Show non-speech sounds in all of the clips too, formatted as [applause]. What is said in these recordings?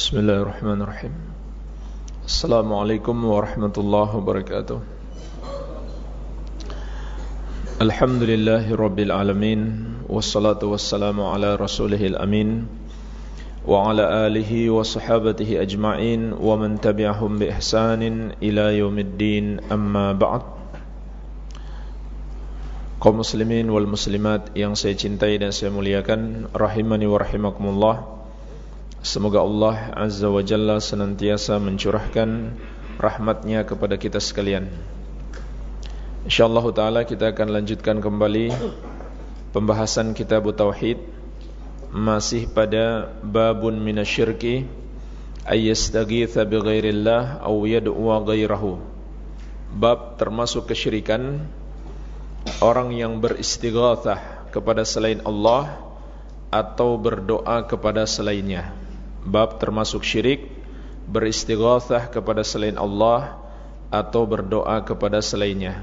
بسم الله الرحمن الرحيم السلام عليكم ورحمة الله وبركاته الحمد لله رب العالمين والصلاة والسلام على رسوله الأمين وعلى آله وصحابته أجمعين ومن تبعهم بإحسان إلى يوم الدين أما بعد kaum muslimin wal muslimat yang saya cintai dan saya muliakan rahimani wa rahimakumullah. Semoga Allah Azza wa Jalla senantiasa mencurahkan rahmatnya kepada kita sekalian. InsyaAllah ta'ala kita akan lanjutkan kembali Pembahasan kitab Tauhid. Masih pada Babun minasyirki Ayyastagitha bi ghairillah Aw yad'uwa ghairahu. Bab termasuk kesyirikan Orang yang beristighathah kepada selain Allah Atau berdoa kepada selainnya Bab termasuk syirik Beristighathah kepada selain Allah Atau berdoa kepada selainnya.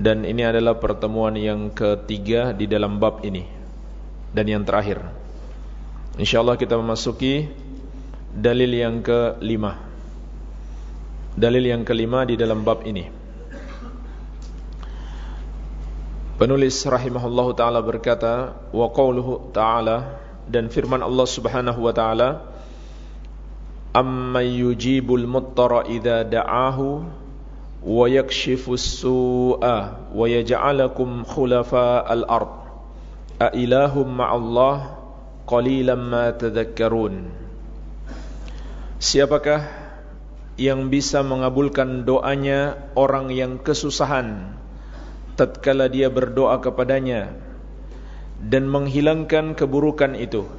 Dan ini adalah pertemuan yang ketiga di dalam bab ini Dan yang terakhir. InsyaAllah kita memasuki Dalil yang kelima. Dalil yang kelima di dalam bab ini. Penulis rahimahullah ta'ala berkata Wa qawluhu ta'ala dan firman Allah Subhanahu wa taala amman yujibul muttara idza da'ahu wa yakshifus su'a wa yaj'alukum khulafa'al ard a ilahum ma'allah qalilan ma tadhakkarun. Siapakah yang bisa mengabulkan doanya orang yang kesusahan tatkala dia berdoa kepadanya dan menghilangkan keburukan itu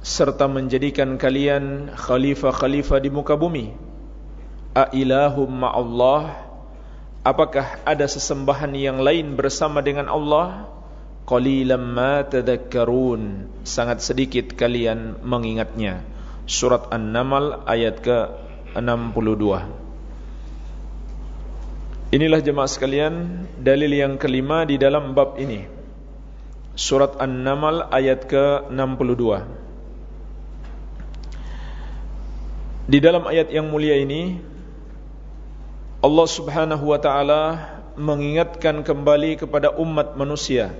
serta menjadikan kalian khalifah-khalifah di muka bumi. A ilahum apakah ada sesembahan yang lain bersama dengan Allah? Qalilan ma tadhakkarun sangat sedikit kalian mengingatnya. Surat an-naml ayat ke-62. Inilah jemaah sekalian dalil yang kelima di dalam bab ini Surat An-Naml ayat ke-62. Di dalam ayat yang mulia ini Allah subhanahu wa ta'ala mengingatkan kembali kepada umat manusia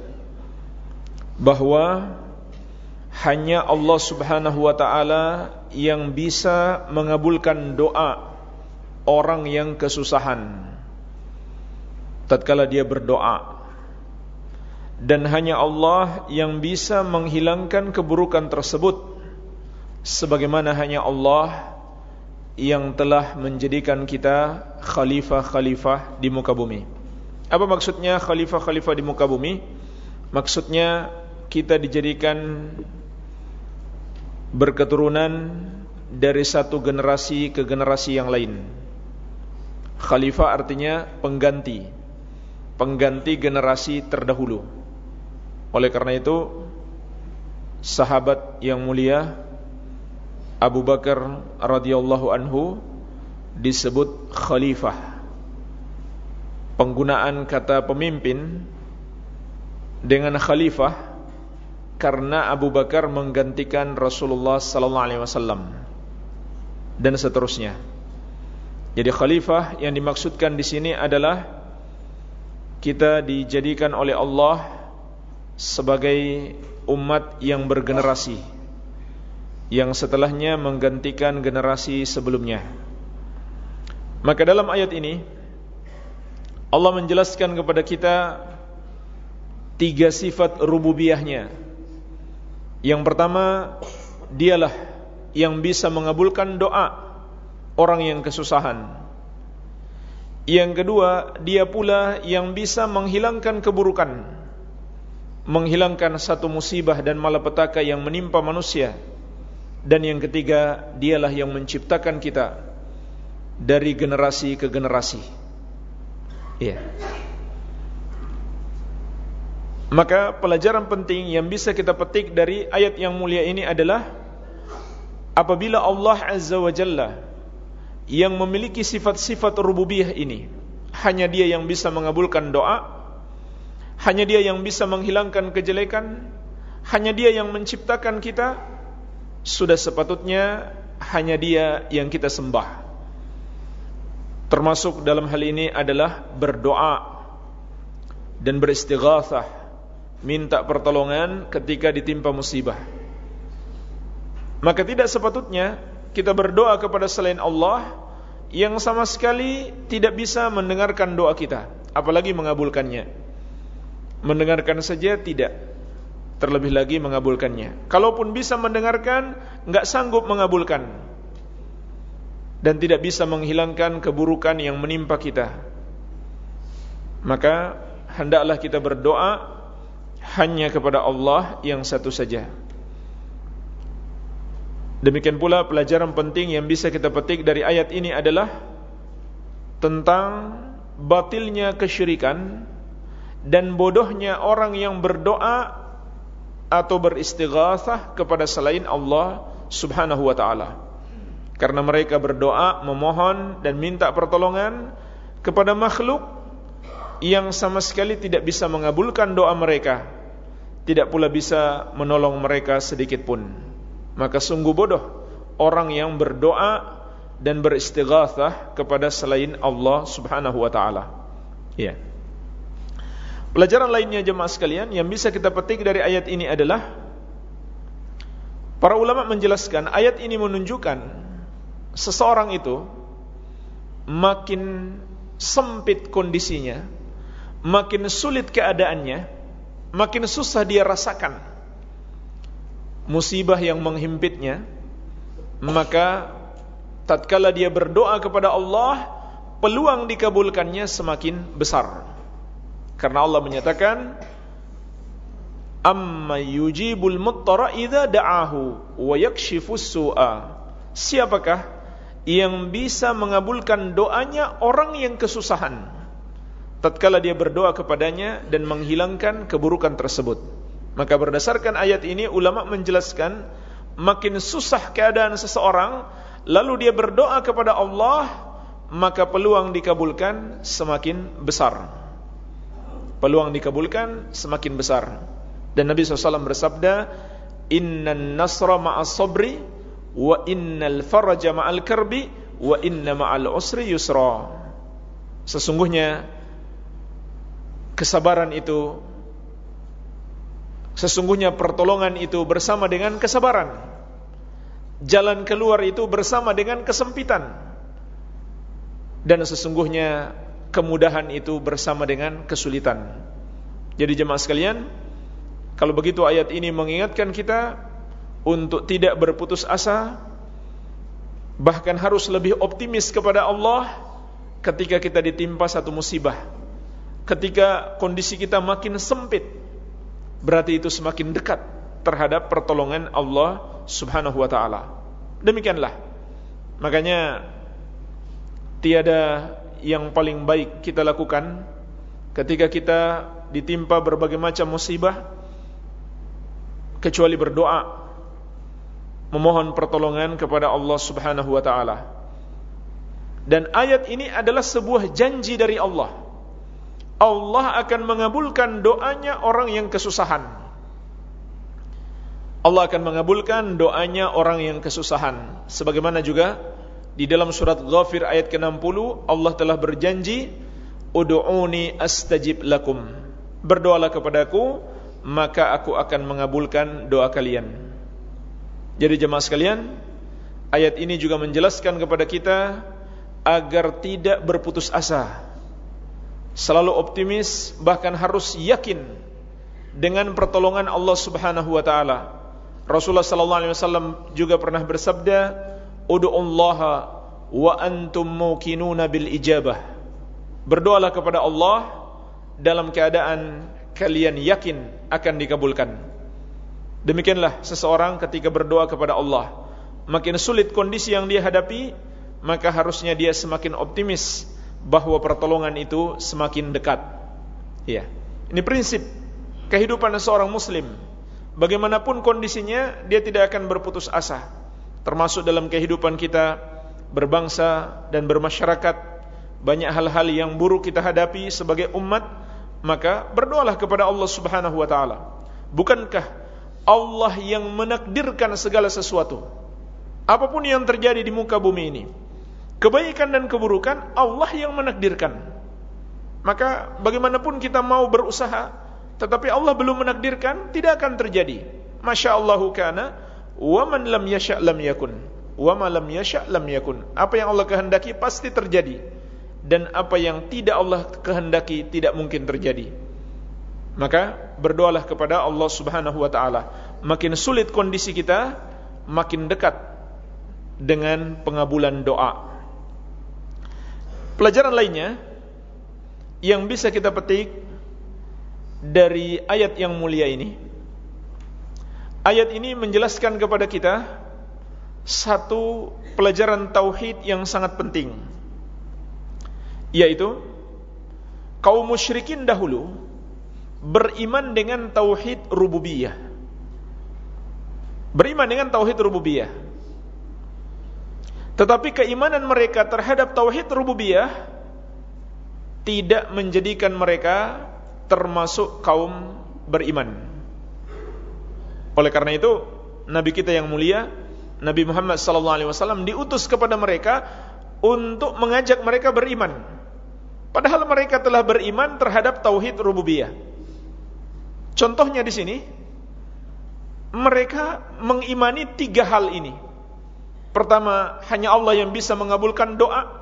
Bahawa hanya Allah subhanahu wa ta'ala yang bisa mengabulkan doa orang yang kesusahan. Tatkala dia berdoa dan hanya Allah yang bisa menghilangkan keburukan tersebut sebagaimana hanya Allah yang telah menjadikan kita khalifah-khalifah di muka bumi. Apa maksudnya khalifah-khalifah di muka bumi? Maksudnya kita dijadikan berketurunan dari satu generasi ke generasi yang lain. Khalifah artinya pengganti. Pengganti generasi terdahulu. Oleh karena itu sahabat yang mulia Abu Bakar radhiyallahu anhu disebut khalifah. Penggunaan kata pemimpin dengan khalifah karena Abu Bakar menggantikan Rasulullah sallallahu alaihi wasallam dan seterusnya. Jadi khalifah yang dimaksudkan di sini adalah kita dijadikan oleh Allah sebagai umat yang bergenerasi yang setelahnya menggantikan generasi sebelumnya. Maka dalam ayat ini Allah menjelaskan kepada kita tiga sifat rububiyahnya. Yang pertama, dialah yang bisa mengabulkan doa orang yang kesusahan. Yang kedua, dia pula yang bisa menghilangkan keburukan menghilangkan satu musibah dan malapetaka yang menimpa manusia. Dan yang ketiga dialah yang menciptakan kita dari generasi ke generasi. Ya maka pelajaran penting yang bisa kita petik dari ayat yang mulia ini adalah apabila Allah Azza wa Jalla yang memiliki sifat-sifat rububiyah ini hanya dia yang bisa mengabulkan doa hanya dia yang bisa menghilangkan kejelekan Hanya dia yang menciptakan kita sudah sepatutnya hanya dia yang kita sembah. Termasuk dalam hal ini adalah berdoa dan beristighatsah, minta pertolongan ketika ditimpa musibah. Maka tidak sepatutnya kita berdoa kepada selain Allah yang sama sekali tidak bisa mendengarkan doa kita, apalagi mengabulkannya. Mendengarkan saja tidak, terlebih lagi mengabulkannya. Kalaupun bisa mendengarkan, enggak sanggup mengabulkan dan tidak bisa menghilangkan keburukan yang menimpa kita. Maka hendaklah kita berdoa hanya kepada Allah yang satu saja. Demikian pula pelajaran penting yang bisa kita petik dari ayat ini adalah tentang batilnya kesyirikan dan bodohnya orang yang berdoa atau beristighatsah kepada selain Allah Subhanahu wa taala karena mereka berdoa, memohon dan minta pertolongan kepada makhluk yang sama sekali tidak bisa mengabulkan doa mereka, tidak pula bisa menolong mereka sedikit pun. Maka sungguh bodoh orang yang berdoa dan beristighatsah kepada selain Allah Subhanahu wa taala. Ya. Pelajaran lainnya jemaah sekalian yang bisa kita petik dari ayat ini adalah para ulama menjelaskan ayat ini menunjukkan seseorang itu makin sempit kondisinya, makin sulit keadaannya, makin susah dia rasakan musibah yang menghimpitnya, maka tatkala dia berdoa kepada Allah, peluang dikabulkannya semakin besar. Karena Allah menyatakan, "Amma yujibul muttara idza da'ahu wa yakshifus su'a." Siapakah yang bisa mengabulkan doanya orang yang kesusahan? Tatkala dia berdoa kepadanya dan menghilangkan keburukan tersebut. Maka berdasarkan ayat ini ulama menjelaskan makin susah keadaan seseorang lalu dia berdoa kepada Allah maka peluang dikabulkan semakin besar peluang dikabulkan semakin besar. Dan Nabi SAW bersabda innan nasra ma'as sabri wa innal faraja ma'al karbi wa inna ma'al usri yusra. Sesungguhnya kesabaran itu sesungguhnya pertolongan itu bersama dengan kesabaran. Jalan keluar itu bersama dengan kesempitan. Dan sesungguhnya kemudahan itu bersama dengan kesulitan. Jadi jemaah sekalian kalau begitu ayat ini mengingatkan kita untuk tidak berputus asa bahkan harus lebih optimis kepada Allah ketika kita ditimpa satu musibah. Ketika kondisi kita makin sempit berarti itu semakin dekat terhadap pertolongan Allah Subhanahu wa taala. Demikianlah. Makanya tiada yang paling baik kita lakukan ketika kita ditimpa berbagai macam musibah kecuali berdoa memohon pertolongan kepada Allah Subhanahu wa taala. Dan ayat ini adalah sebuah janji dari Allah. Allah akan mengabulkan doanya orang yang kesusahan. Allah akan mengabulkan doanya orang yang kesusahan. Sebagaimana juga di dalam surat Ghafir ayat ke-60 Allah telah berjanji, "Ud'uni astajib lakum." Berdoalah kepadaku, maka aku akan mengabulkan doa kalian. Jadi jemaah sekalian, ayat ini juga menjelaskan kepada kita agar tidak berputus asa. Selalu optimis bahkan harus yakin dengan pertolongan Allah Subhanahu wa taala. Rasulullah sallallahu alaihi wasallam juga pernah bersabda, "Ud'ullaha wa antum muqinuna bil ijabah." Berdoalah kepada Allah dalam keadaan kalian yakin akan dikabulkan. Demikianlah seseorang ketika berdoa kepada Allah. Makin sulit kondisi yang dia hadapi Maka harusnya dia semakin optimis Bahwa pertolongan itu semakin dekat. Ya, Ini prinsip kehidupan seorang muslim. Bagaimanapun kondisinya Dia tidak akan berputus asa Termasuk dalam kehidupan kita Berbangsa dan bermasyarakat Banyak hal-hal yang buruk kita hadapi sebagai umat Maka berdoalah kepada Allah subhanahu wa ta'ala Bukankah Allah yang menakdirkan segala sesuatu. Apa pun yang terjadi di muka bumi ini, kebaikan dan keburukan Allah yang menakdirkan. Maka bagaimanapun kita mau berusaha, tetapi Allah belum menakdirkan, tidak akan terjadi. Masya Allahu kana, wa man lam yasha' lam yakun. Wa ma lam yasha' lam yakun. Apa yang Allah kehendaki pasti terjadi. Dan apa yang tidak Allah kehendaki tidak mungkin terjadi. Maka berdoalah kepada Allah Subhanahu wa taala. Makin sulit kondisi kita, makin dekat dengan pengabulan doa. Pelajaran lainnya yang bisa kita petik dari ayat yang mulia ini. Ayat ini menjelaskan kepada kita satu pelajaran tauhid yang sangat penting. Yaitu kaum musyrikin dahulu beriman dengan tauhid rububiyah. Beriman dengan tauhid rububiyah. Tetapi keimanan mereka terhadap tauhid rububiyah tidak menjadikan mereka termasuk kaum beriman. Oleh karena itu, nabi kita yang mulia, Nabi Muhammad SAW diutus kepada mereka untuk mengajak mereka beriman. Padahal mereka telah beriman terhadap tauhid rububiyah. Contohnya di sini, mereka mengimani tiga hal ini. Pertama, hanya Allah yang bisa mengabulkan doa.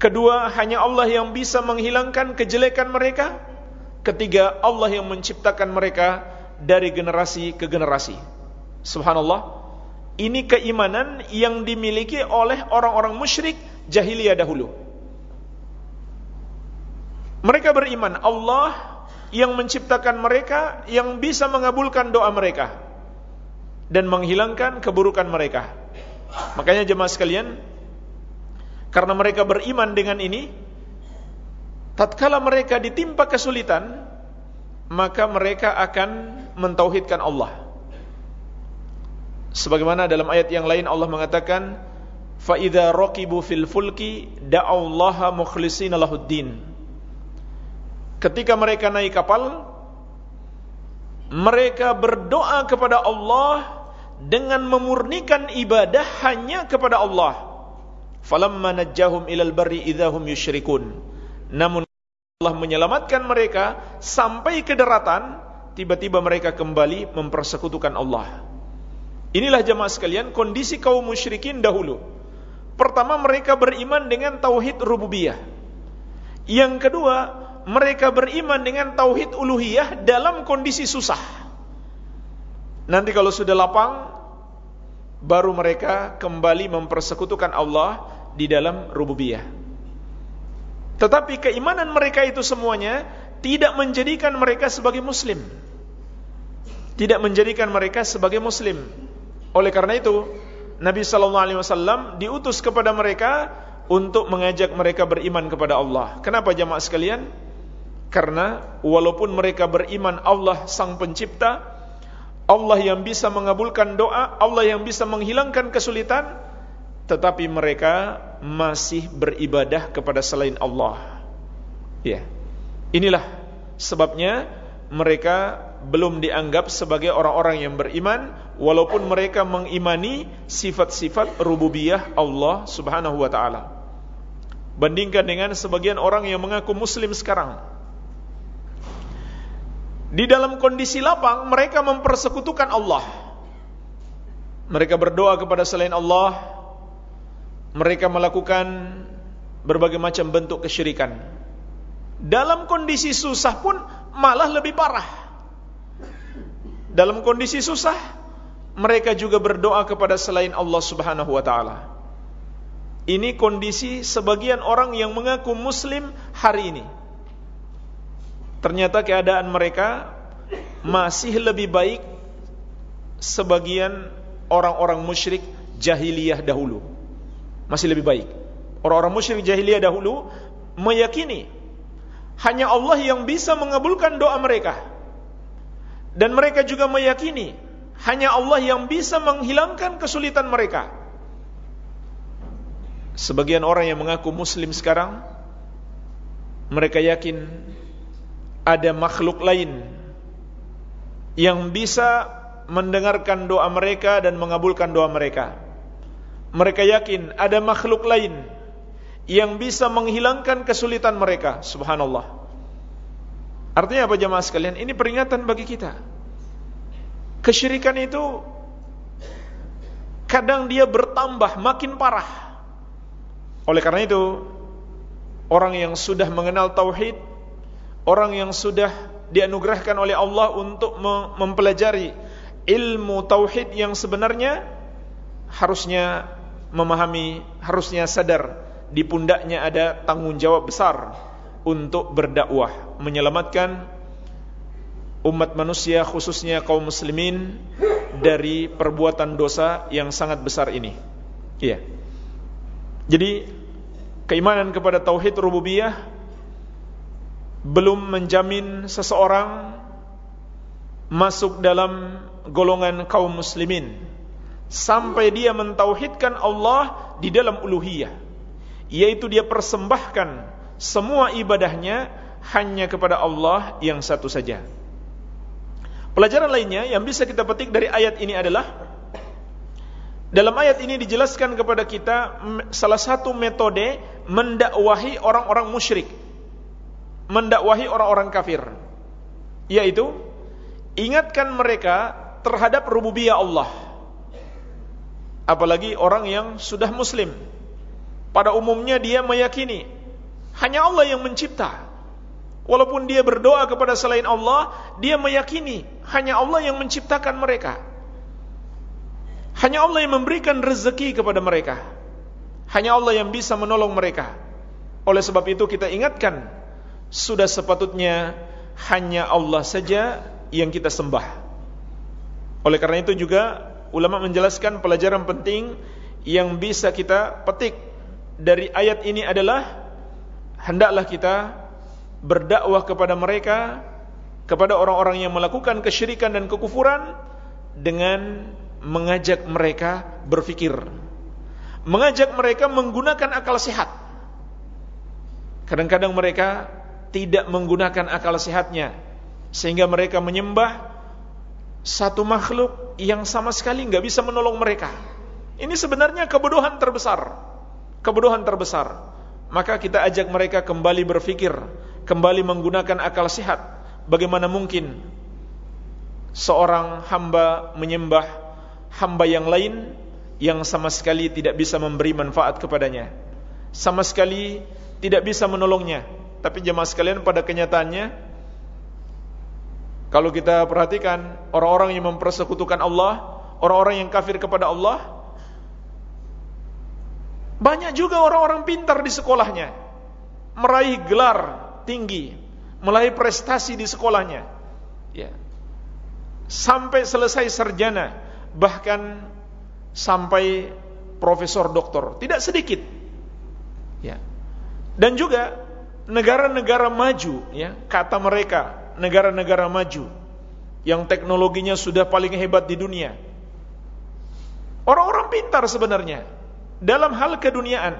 Kedua, hanya Allah yang bisa menghilangkan kejelekan mereka. Ketiga, Allah yang menciptakan mereka dari generasi ke generasi. Subhanallah. Ini keimanan yang dimiliki oleh orang-orang musyrik jahiliyah dahulu. Mereka beriman Allah yang menciptakan mereka, yang bisa mengabulkan doa mereka dan menghilangkan keburukan mereka. Makanya jemaah sekalian, karena mereka beriman dengan ini, tatkala mereka ditimpa kesulitan, maka mereka akan mentauhidkan Allah. Sebagaimana dalam ayat yang lain Allah mengatakan, "Fa idza raqibu fil fulki da'allaha mukhlishina lahuddin." Ketika mereka naik kapal, mereka berdoa kepada Allah dengan memurnikan ibadah hanya kepada Allah. Falamma najjahum ilal barri idahum yusyrikun. Namun Allah menyelamatkan mereka sampai ke daratan, tiba-tiba mereka kembali mempersekutukan Allah. Inilah jemaah sekalian kondisi kaum musyrikin dahulu. Pertama mereka beriman dengan tauhid rububiyah. Yang kedua, mereka beriman dengan tauhid uluhiyah dalam kondisi susah. Nanti kalau sudah lapang, baru mereka kembali mempersekutukan Allah di dalam rububiyah. Tetapi keimanan mereka itu semuanya tidak menjadikan mereka sebagai muslim. Tidak menjadikan mereka sebagai muslim. Oleh karena itu, Nabi sallallahu alaihi wasallam diutus kepada mereka untuk mengajak mereka beriman kepada Allah. Kenapa jamaah sekalian? Karena walaupun mereka beriman Allah sang pencipta, Allah yang bisa mengabulkan doa, Allah yang bisa menghilangkan kesulitan, tetapi mereka masih beribadah kepada selain Allah. Ya. Inilah sebabnya mereka belum dianggap sebagai orang-orang yang beriman walaupun mereka mengimani sifat-sifat rububiyah Allah Subhanahu wa taala. Bandingkan dengan sebagian orang yang mengaku muslim sekarang di dalam kondisi lapang mereka mempersekutukan Allah. Mereka berdoa kepada selain Allah. Mereka melakukan berbagai macam bentuk kesyirikan. Dalam kondisi susah pun malah lebih parah. Dalam kondisi susah mereka juga berdoa kepada selain Allah Subhanahu wa taala. Ini kondisi sebagian orang yang mengaku muslim hari ini ternyata keadaan mereka masih lebih baik sebagian orang-orang musyrik jahiliyah dahulu. Masih lebih baik. Orang-orang musyrik jahiliyah dahulu meyakini hanya Allah yang bisa mengabulkan doa mereka. Dan mereka juga meyakini hanya Allah yang bisa menghilangkan kesulitan mereka. Sebagian orang yang mengaku muslim sekarang mereka yakin ada makhluk lain yang bisa mendengarkan doa mereka dan mengabulkan doa mereka. Mereka yakin ada makhluk lain yang bisa menghilangkan kesulitan mereka. Subhanallah. Artinya apa jemaah sekalian? Ini peringatan bagi kita. Kesyirikan itu kadang dia bertambah makin parah. Oleh karena itu, orang yang sudah mengenal tauhid, orang yang sudah dianugerahkan oleh Allah untuk mempelajari ilmu tauhid yang sebenarnya harusnya memahami, harusnya sadar di pundaknya ada tanggung jawab besar untuk berdakwah, menyelamatkan umat manusia khususnya kaum muslimin dari perbuatan dosa yang sangat besar ini. Iya. Jadi keimanan kepada tauhid rububiyah belum menjamin seseorang masuk dalam golongan kaum muslimin sampai dia mentauhidkan Allah di dalam uluhiyah yaitu dia persembahkan semua ibadahnya hanya kepada Allah yang satu saja. Pelajaran lainnya yang bisa kita petik dari ayat ini adalah dalam ayat ini dijelaskan kepada kita salah satu metode mendakwahi orang-orang musyrik. Mendakwahi orang-orang kafir. Yaitu ingatkan mereka terhadap rububiyah Allah. Apalagi orang yang sudah muslim pada umumnya dia meyakini hanya Allah yang mencipta. Walaupun dia berdoa kepada selain Allah dia meyakini hanya Allah yang menciptakan mereka. Hanya Allah yang memberikan rezeki kepada mereka. Hanya Allah yang bisa menolong mereka. Oleh sebab itu kita ingatkan sudah sepatutnya hanya Allah saja yang kita sembah. Oleh karena itu juga ulama menjelaskan pelajaran penting yang bisa kita petik dari ayat ini adalah hendaklah kita berdakwah kepada mereka kepada orang-orang yang melakukan kesyirikan dan kekufuran dengan mengajak mereka berfikir mengajak mereka menggunakan akal sehat kadang-kadang mereka tidak menggunakan akal sehatnya sehingga mereka menyembah satu makhluk yang sama sekali nggak bisa menolong mereka. Ini sebenarnya kebodohan terbesar. Kebodohan terbesar. Maka kita ajak mereka kembali berfikir, kembali menggunakan akal sehat. Bagaimana mungkin seorang hamba menyembah hamba yang lain yang sama sekali tidak bisa memberi manfaat kepadanya. Sama sekali tidak bisa menolongnya. Tapi jemaah sekalian pada kenyataannya kalau kita perhatikan orang-orang yang mempersekutukan Allah, orang-orang yang kafir kepada Allah, banyak juga orang-orang pintar di sekolahnya, meraih gelar tinggi, meraih prestasi di sekolahnya. Ya. Sampai selesai sarjana, bahkan sampai profesor doktor, tidak sedikit. Ya. Dan juga negara-negara maju, ya, kata mereka negara-negara maju yang teknologinya sudah paling hebat di dunia. Orang-orang pintar sebenarnya dalam hal keduniaan,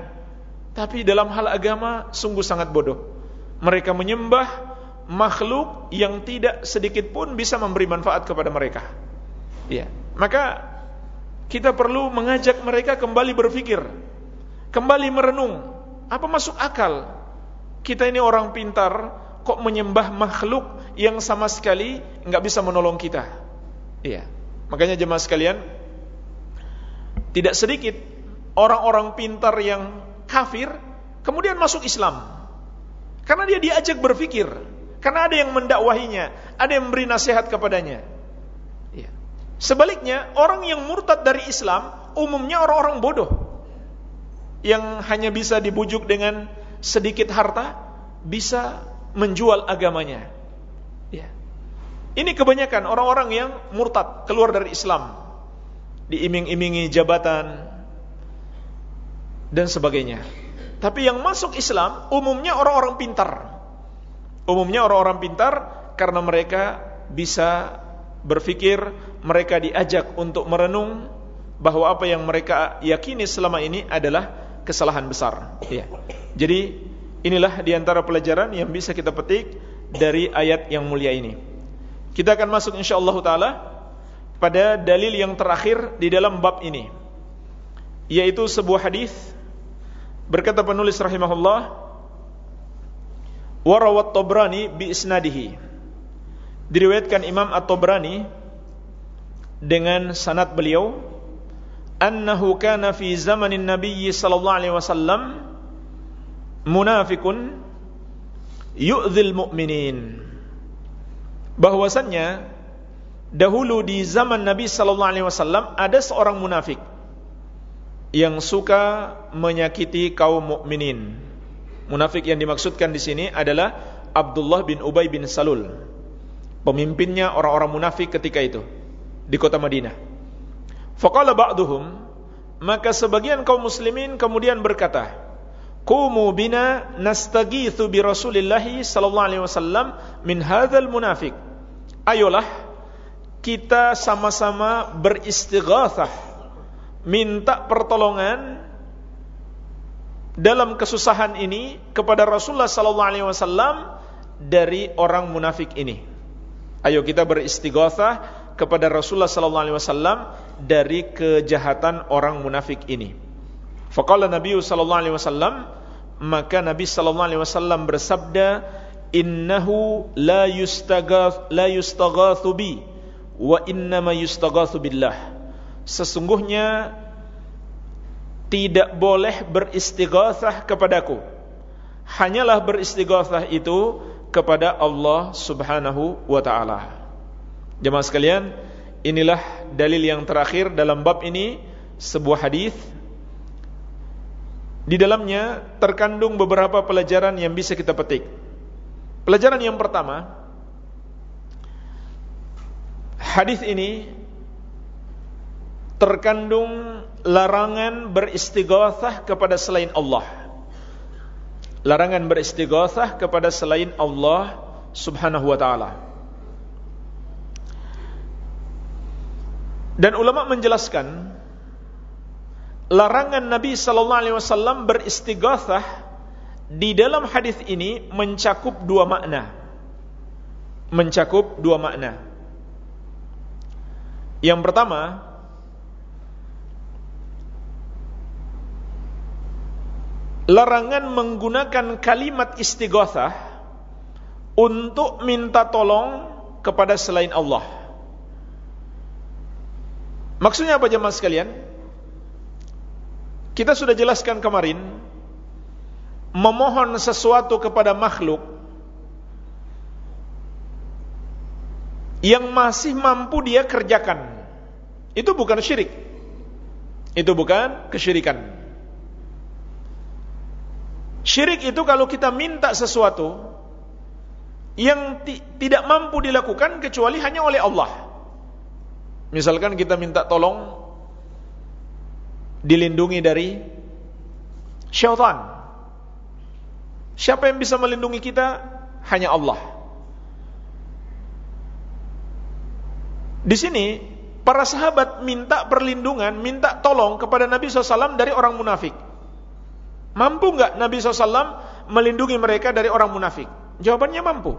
tapi dalam hal agama sungguh sangat bodoh. Mereka menyembah makhluk yang tidak sedikit pun bisa memberi manfaat kepada mereka. Ya, maka kita perlu mengajak mereka kembali berpikir, kembali merenung, apa masuk akal? Kita ini orang pintar, kok menyembah makhluk yang sama sekali nggak bisa menolong kita. Iya. Makanya jemaah sekalian, tidak sedikit orang-orang pintar yang kafir kemudian masuk Islam. Karena dia diajak berpikir, karena ada yang mendakwahinya, ada yang memberi nasihat kepadanya. Iya. Sebaliknya, orang yang murtad dari Islam umumnya orang-orang bodoh yang hanya bisa dibujuk dengan sedikit harta, bisa menjual agamanya. Ya. Ini kebanyakan orang-orang yang murtad, keluar dari Islam. Diiming-imingi jabatan dan sebagainya. Tapi yang masuk Islam umumnya orang-orang pintar. Umumnya orang-orang pintar karena mereka bisa berpikir, mereka diajak untuk merenung bahwa apa yang mereka yakini selama ini adalah kesalahan besar. Ya. Jadi Inilah di antara pelajaran yang bisa kita petik dari ayat yang mulia ini. Kita akan masuk insyaallah taala pada dalil yang terakhir di dalam bab ini yaitu sebuah hadis berkata penulis rahimahullah warawat Tabrani bi isnadihi. Diriwayatkan Imam At-Tabrani dengan sanad beliau annahu kana fi zamanin nabiy sallallahu alaihi wasallam munafikun yu'dzil mu'minin. Bahwasannya dahulu di zaman Nabi sallallahu alaihi wasallam ada seorang munafik yang suka menyakiti kaum mukminin. Munafik yang dimaksudkan di sini adalah Abdullah bin Ubay bin Salul. Pemimpinnya orang-orang munafik ketika itu di kota Madinah. Faqala ba'duhum maka sebagian kaum muslimin kemudian berkata, "Qumu bina nastaghitsu bi Rasulillah sallallahu alaihi wasallam min hadzal munafiq." Ayolah kita sama-sama beristighatsah minta pertolongan dalam kesusahan ini kepada Rasulullah sallallahu alaihi wasallam dari orang munafik ini. Ayo kita beristighatsah kepada Rasulullah sallallahu alaihi wasallam dari kejahatan orang munafik ini. Faqala Nabi sallallahu alaihi wasallam maka Nabi sallallahu alaihi wasallam bersabda innahu la yustaghath la yustaghathu bi wa innama yustaghathu billah sesungguhnya tidak boleh beristighatsah kepadaku. Hanyalah beristighatsah itu kepada Allah Subhanahu wa taala. Jemaah sekalian inilah dalil yang terakhir dalam bab ini sebuah hadis. Di dalamnya terkandung beberapa pelajaran yang bisa kita petik. Pelajaran yang pertama hadis ini terkandung larangan beristighatsah kepada selain Allah. Larangan beristighatsah kepada selain Allah Subhanahu wa taala. Dan ulama menjelaskan larangan Nabi sallallahu alaihi wasallam beristighatsah di dalam hadis ini mencakup dua makna. Mencakup dua makna. Yang pertama, larangan menggunakan kalimat istighatsah untuk minta tolong kepada selain Allah. Maksudnya apa jemaah sekalian? Kita sudah jelaskan kemarin memohon sesuatu kepada makhluk yang masih mampu dia kerjakan. Itu bukan syirik. Itu bukan kesyirikan. Syirik itu kalau kita minta sesuatu yang tidak mampu dilakukan kecuali hanya oleh Allah. Misalkan kita minta tolong dilindungi dari syaitan. Siapa yang bisa melindungi kita? Hanya Allah. Di sini para sahabat minta perlindungan, minta tolong kepada Nabi SAW dari orang munafik. Mampu nggak Nabi SAW melindungi mereka dari orang munafik? Jawabannya mampu.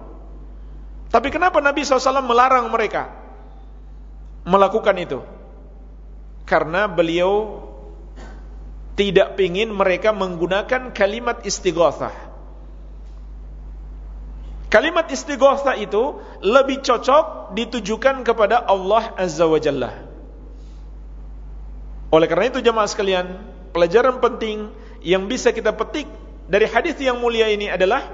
Tapi kenapa Nabi SAW melarang mereka melakukan itu? Karena beliau tidak ingin mereka menggunakan kalimat istighatsah Kalimat istighosa itu lebih cocok ditujukan kepada Allah Azza wa Jalla. Oleh karena itu jemaah sekalian, pelajaran penting yang bisa kita petik dari hadis yang mulia ini adalah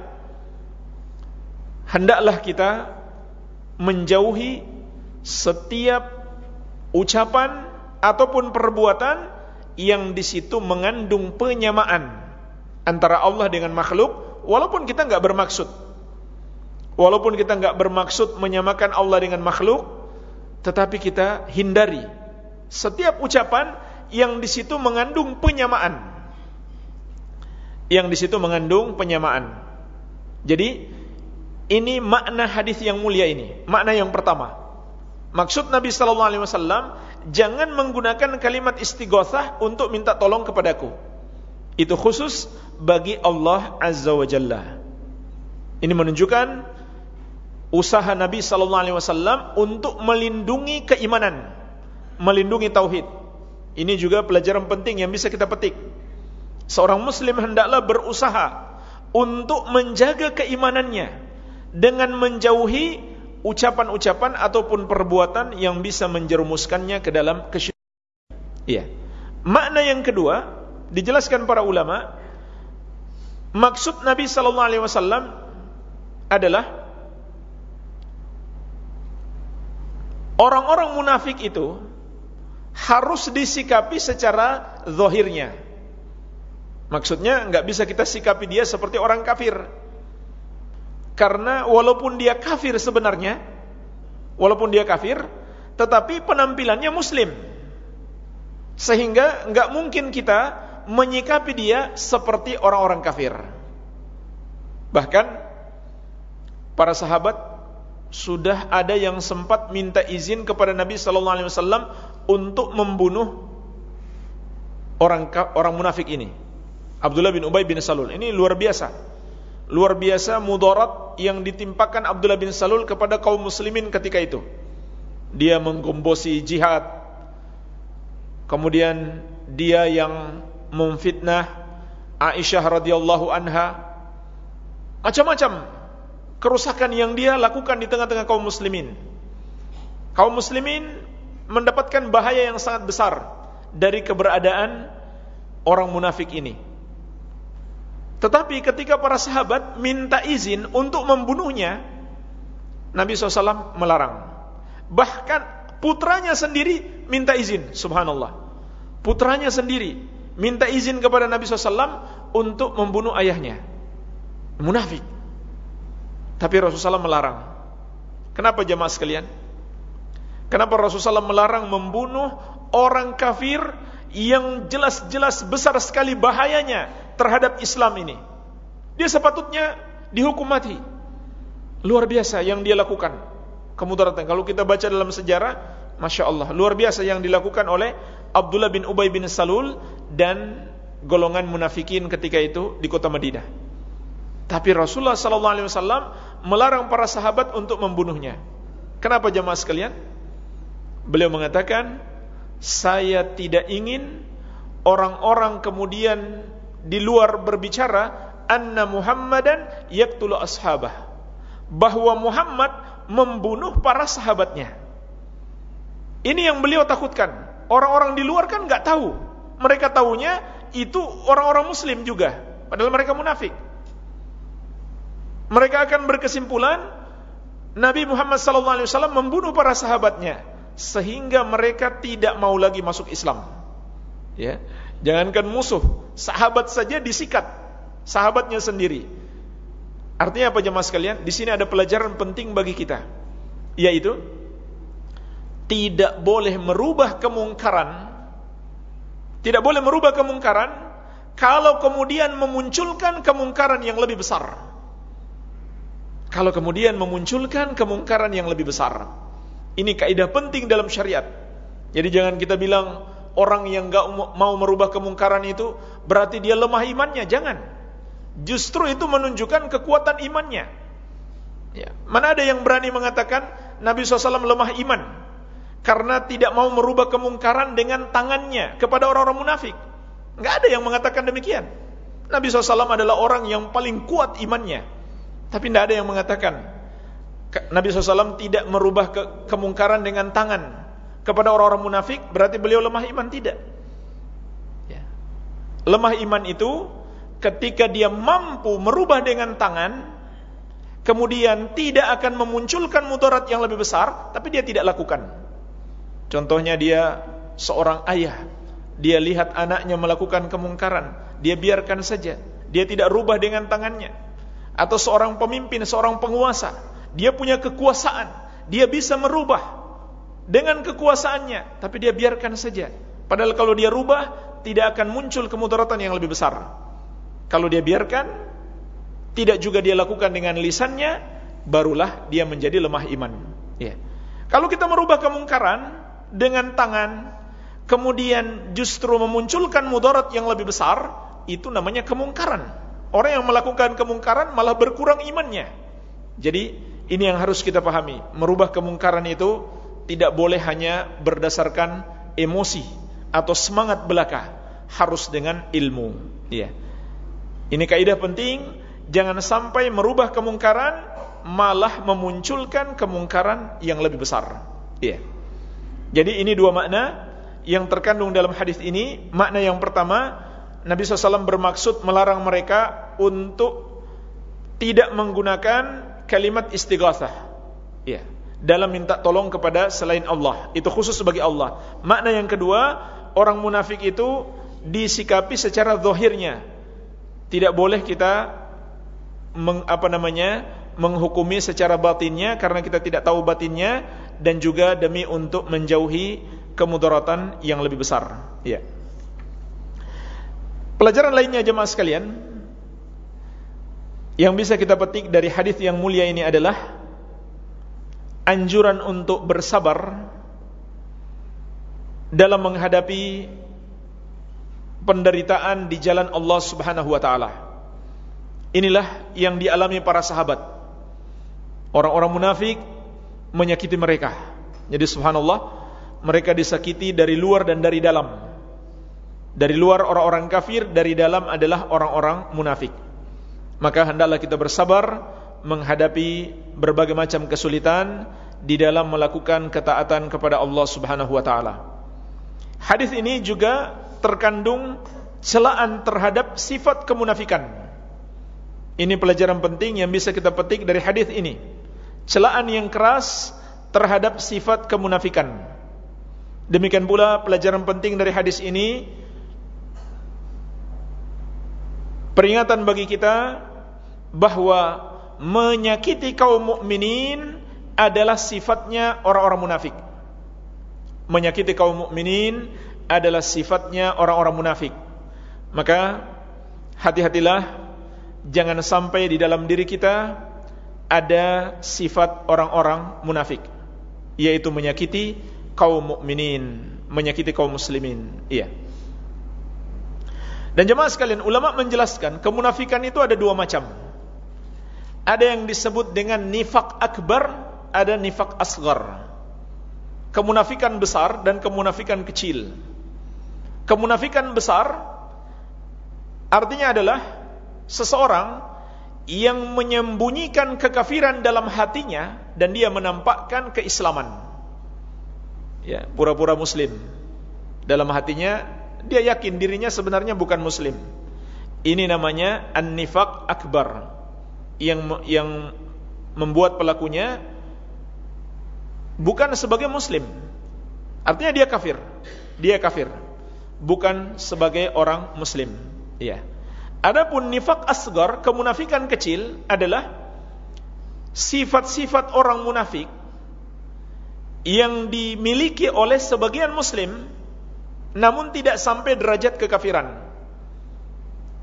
hendaklah kita menjauhi setiap ucapan ataupun perbuatan yang di situ mengandung penyamaan antara Allah dengan makhluk walaupun kita nggak bermaksud Walaupun kita nggak bermaksud menyamakan Allah dengan makhluk, tetapi kita hindari setiap ucapan yang di situ mengandung penyamaan. Yang di situ mengandung penyamaan. Jadi ini makna hadis yang mulia ini. Makna yang pertama. Maksud Nabi sallallahu alaihi wasallam jangan menggunakan kalimat istighothah untuk minta tolong kepadaku. Itu khusus bagi Allah Azza wa Jalla. Ini menunjukkan usaha Nabi sallallahu alaihi wasallam untuk melindungi keimanan melindungi tauhid. Ini juga pelajaran penting yang bisa kita petik. Seorang muslim hendaklah berusaha untuk menjaga keimanannya dengan menjauhi ucapan-ucapan ataupun perbuatan yang bisa menjerumuskannya ke dalam kesyirikan. Iya. Makna yang kedua dijelaskan para ulama, maksud Nabi sallallahu alaihi wasallam adalah orang-orang munafik itu harus disikapi secara zahirnya Maksudnya nggak bisa kita sikapi dia seperti orang kafir. Karena walaupun dia kafir sebenarnya, walaupun dia kafir, tetapi penampilannya muslim. Sehingga nggak mungkin kita menyikapi dia seperti orang-orang kafir. Bahkan para sahabat sudah ada yang sempat minta izin kepada Nabi sallallahu alaihi wasallam untuk membunuh orang orang munafik ini Abdullah bin Ubay bin Salul. Ini luar biasa. Luar biasa mudarat yang ditimpakan Abdullah bin Salul kepada kaum muslimin ketika itu. Dia menggombosi jihad. Kemudian dia yang memfitnah Aisyah radhiyallahu anha. Macam-macam kerusakan yang dia lakukan di tengah-tengah kaum muslimin. Kaum muslimin mendapatkan bahaya yang sangat besar dari keberadaan orang munafik ini. Tetapi ketika para sahabat minta izin untuk membunuhnya, Nabi SAW melarang. Bahkan putranya sendiri minta izin, subhanallah. Putranya sendiri minta izin kepada Nabi SAW untuk membunuh ayahnya. Munafik. Tapi Rasulullah melarang. Kenapa jemaah sekalian? Kenapa Rasulullah melarang membunuh orang kafir yang jelas-jelas besar sekali bahayanya terhadap Islam ini. Dia sepatutnya dihukum mati. Luar biasa yang dia lakukan. Kemudaratan. Kalau kita baca dalam sejarah, Masya Allah, luar biasa yang dilakukan oleh Abdullah bin Ubay bin Salul dan golongan munafikin ketika itu di kota Madinah. Tapi Rasulullah sallallahu alaihi wasallam melarang para sahabat untuk membunuhnya. Kenapa jemaah sekalian? Beliau mengatakan, saya tidak ingin orang-orang kemudian di luar berbicara anna Muhammadan yaqtulu ashabah bahwa Muhammad membunuh para sahabatnya. Ini yang beliau takutkan. Orang-orang di luar kan nggak tahu. Mereka tahunya itu orang-orang muslim juga, padahal mereka munafik. Mereka akan berkesimpulan Nabi Muhammad SAW membunuh para sahabatnya sehingga mereka tidak mau lagi masuk Islam. Ya. Jangankan musuh, sahabat saja disikat sahabatnya sendiri. Artinya apa jemaah sekalian? Di sini ada pelajaran penting bagi kita, yaitu tidak boleh merubah kemungkaran, tidak boleh merubah kemungkaran kalau kemudian memunculkan kemungkaran yang lebih besar. Kalau kemudian memunculkan kemungkaran yang lebih besar. Ini kaidah penting dalam syariat. Jadi jangan kita bilang orang yang enggak mau merubah kemungkaran itu berarti dia lemah imannya, jangan. Justru itu menunjukkan kekuatan imannya. Ya. Mana ada yang berani mengatakan Nabi SAW lemah iman karena tidak mau merubah kemungkaran dengan tangannya kepada orang-orang munafik. Enggak ada yang mengatakan demikian. Nabi SAW adalah orang yang paling kuat imannya. Tapi tidak ada yang mengatakan Nabi SAW tidak merubah ke kemungkaran dengan tangan kepada orang-orang munafik, berarti beliau lemah iman tidak. Ya. Lemah iman itu ketika dia mampu merubah dengan tangan, kemudian tidak akan memunculkan mudarat yang lebih besar, tapi dia tidak lakukan. Contohnya dia seorang ayah, dia lihat anaknya melakukan kemungkaran, dia biarkan saja, dia tidak rubah dengan tangannya. Atau seorang pemimpin, seorang penguasa, dia punya kekuasaan, dia bisa merubah dengan kekuasaannya, tapi dia biarkan saja. Padahal kalau dia rubah, tidak akan muncul kemudaratan yang lebih besar. Kalau dia biarkan, tidak juga dia lakukan dengan lisannya, barulah dia menjadi lemah iman. Ya. Kalau kita merubah kemungkaran dengan tangan, kemudian justru memunculkan mudarat yang lebih besar, itu namanya kemungkaran. Orang yang melakukan kemungkaran malah berkurang imannya. Jadi ini yang harus kita pahami. Merubah kemungkaran itu tidak boleh hanya berdasarkan emosi atau semangat belaka, harus dengan ilmu. Ya. Ini kaidah penting, jangan sampai merubah kemungkaran malah memunculkan kemungkaran yang lebih besar. Ya. Jadi ini dua makna yang terkandung dalam hadis ini. Makna yang pertama, Nabi SAW bermaksud melarang mereka untuk tidak menggunakan kalimat istighatsah. Ya dalam minta tolong kepada selain Allah. Itu khusus bagi Allah. Makna yang kedua, orang munafik itu disikapi secara zahirnya. Tidak boleh kita meng, apa namanya? menghukumi secara batinnya karena kita tidak tahu batinnya dan juga demi untuk menjauhi kemudaratan yang lebih besar. Ya. Pelajaran lainnya jemaah sekalian yang bisa kita petik dari hadis yang mulia ini adalah anjuran untuk bersabar dalam menghadapi penderitaan di jalan Allah Subhanahu wa taala. Inilah yang dialami para sahabat. Orang-orang munafik menyakiti mereka. Jadi subhanallah, mereka disakiti dari luar dan dari dalam. Dari luar orang-orang kafir, dari dalam adalah orang-orang munafik. Maka hendaklah kita bersabar menghadapi berbagai macam kesulitan di dalam melakukan ketaatan kepada Allah Subhanahu wa taala. Hadis ini juga terkandung celaan terhadap sifat kemunafikan. Ini pelajaran penting yang bisa kita petik dari hadis ini. Celaan yang keras terhadap sifat kemunafikan. Demikian pula pelajaran penting dari hadis ini peringatan bagi kita bahwa menyakiti kaum mukminin adalah sifatnya orang-orang munafik. Menyakiti kaum mukminin adalah sifatnya orang-orang munafik. Maka hati-hatilah jangan sampai di dalam diri kita ada sifat orang-orang munafik yaitu menyakiti kaum mukminin, menyakiti kaum muslimin. Iya. Dan jemaah sekalian, ulama menjelaskan kemunafikan itu ada dua macam. Ada yang disebut dengan nifak akbar, ada nifak asgar. Kemunafikan besar dan kemunafikan kecil. Kemunafikan besar artinya adalah seseorang yang menyembunyikan kekafiran dalam hatinya dan dia menampakkan keislaman. Ya, pura-pura muslim. Dalam hatinya dia yakin dirinya sebenarnya bukan muslim. Ini namanya an-nifaq akbar yang yang membuat pelakunya bukan sebagai muslim. Artinya dia kafir. Dia kafir. Bukan sebagai orang muslim. Iya. Adapun nifak asgar, kemunafikan kecil adalah sifat-sifat orang munafik yang dimiliki oleh sebagian muslim namun tidak sampai derajat kekafiran.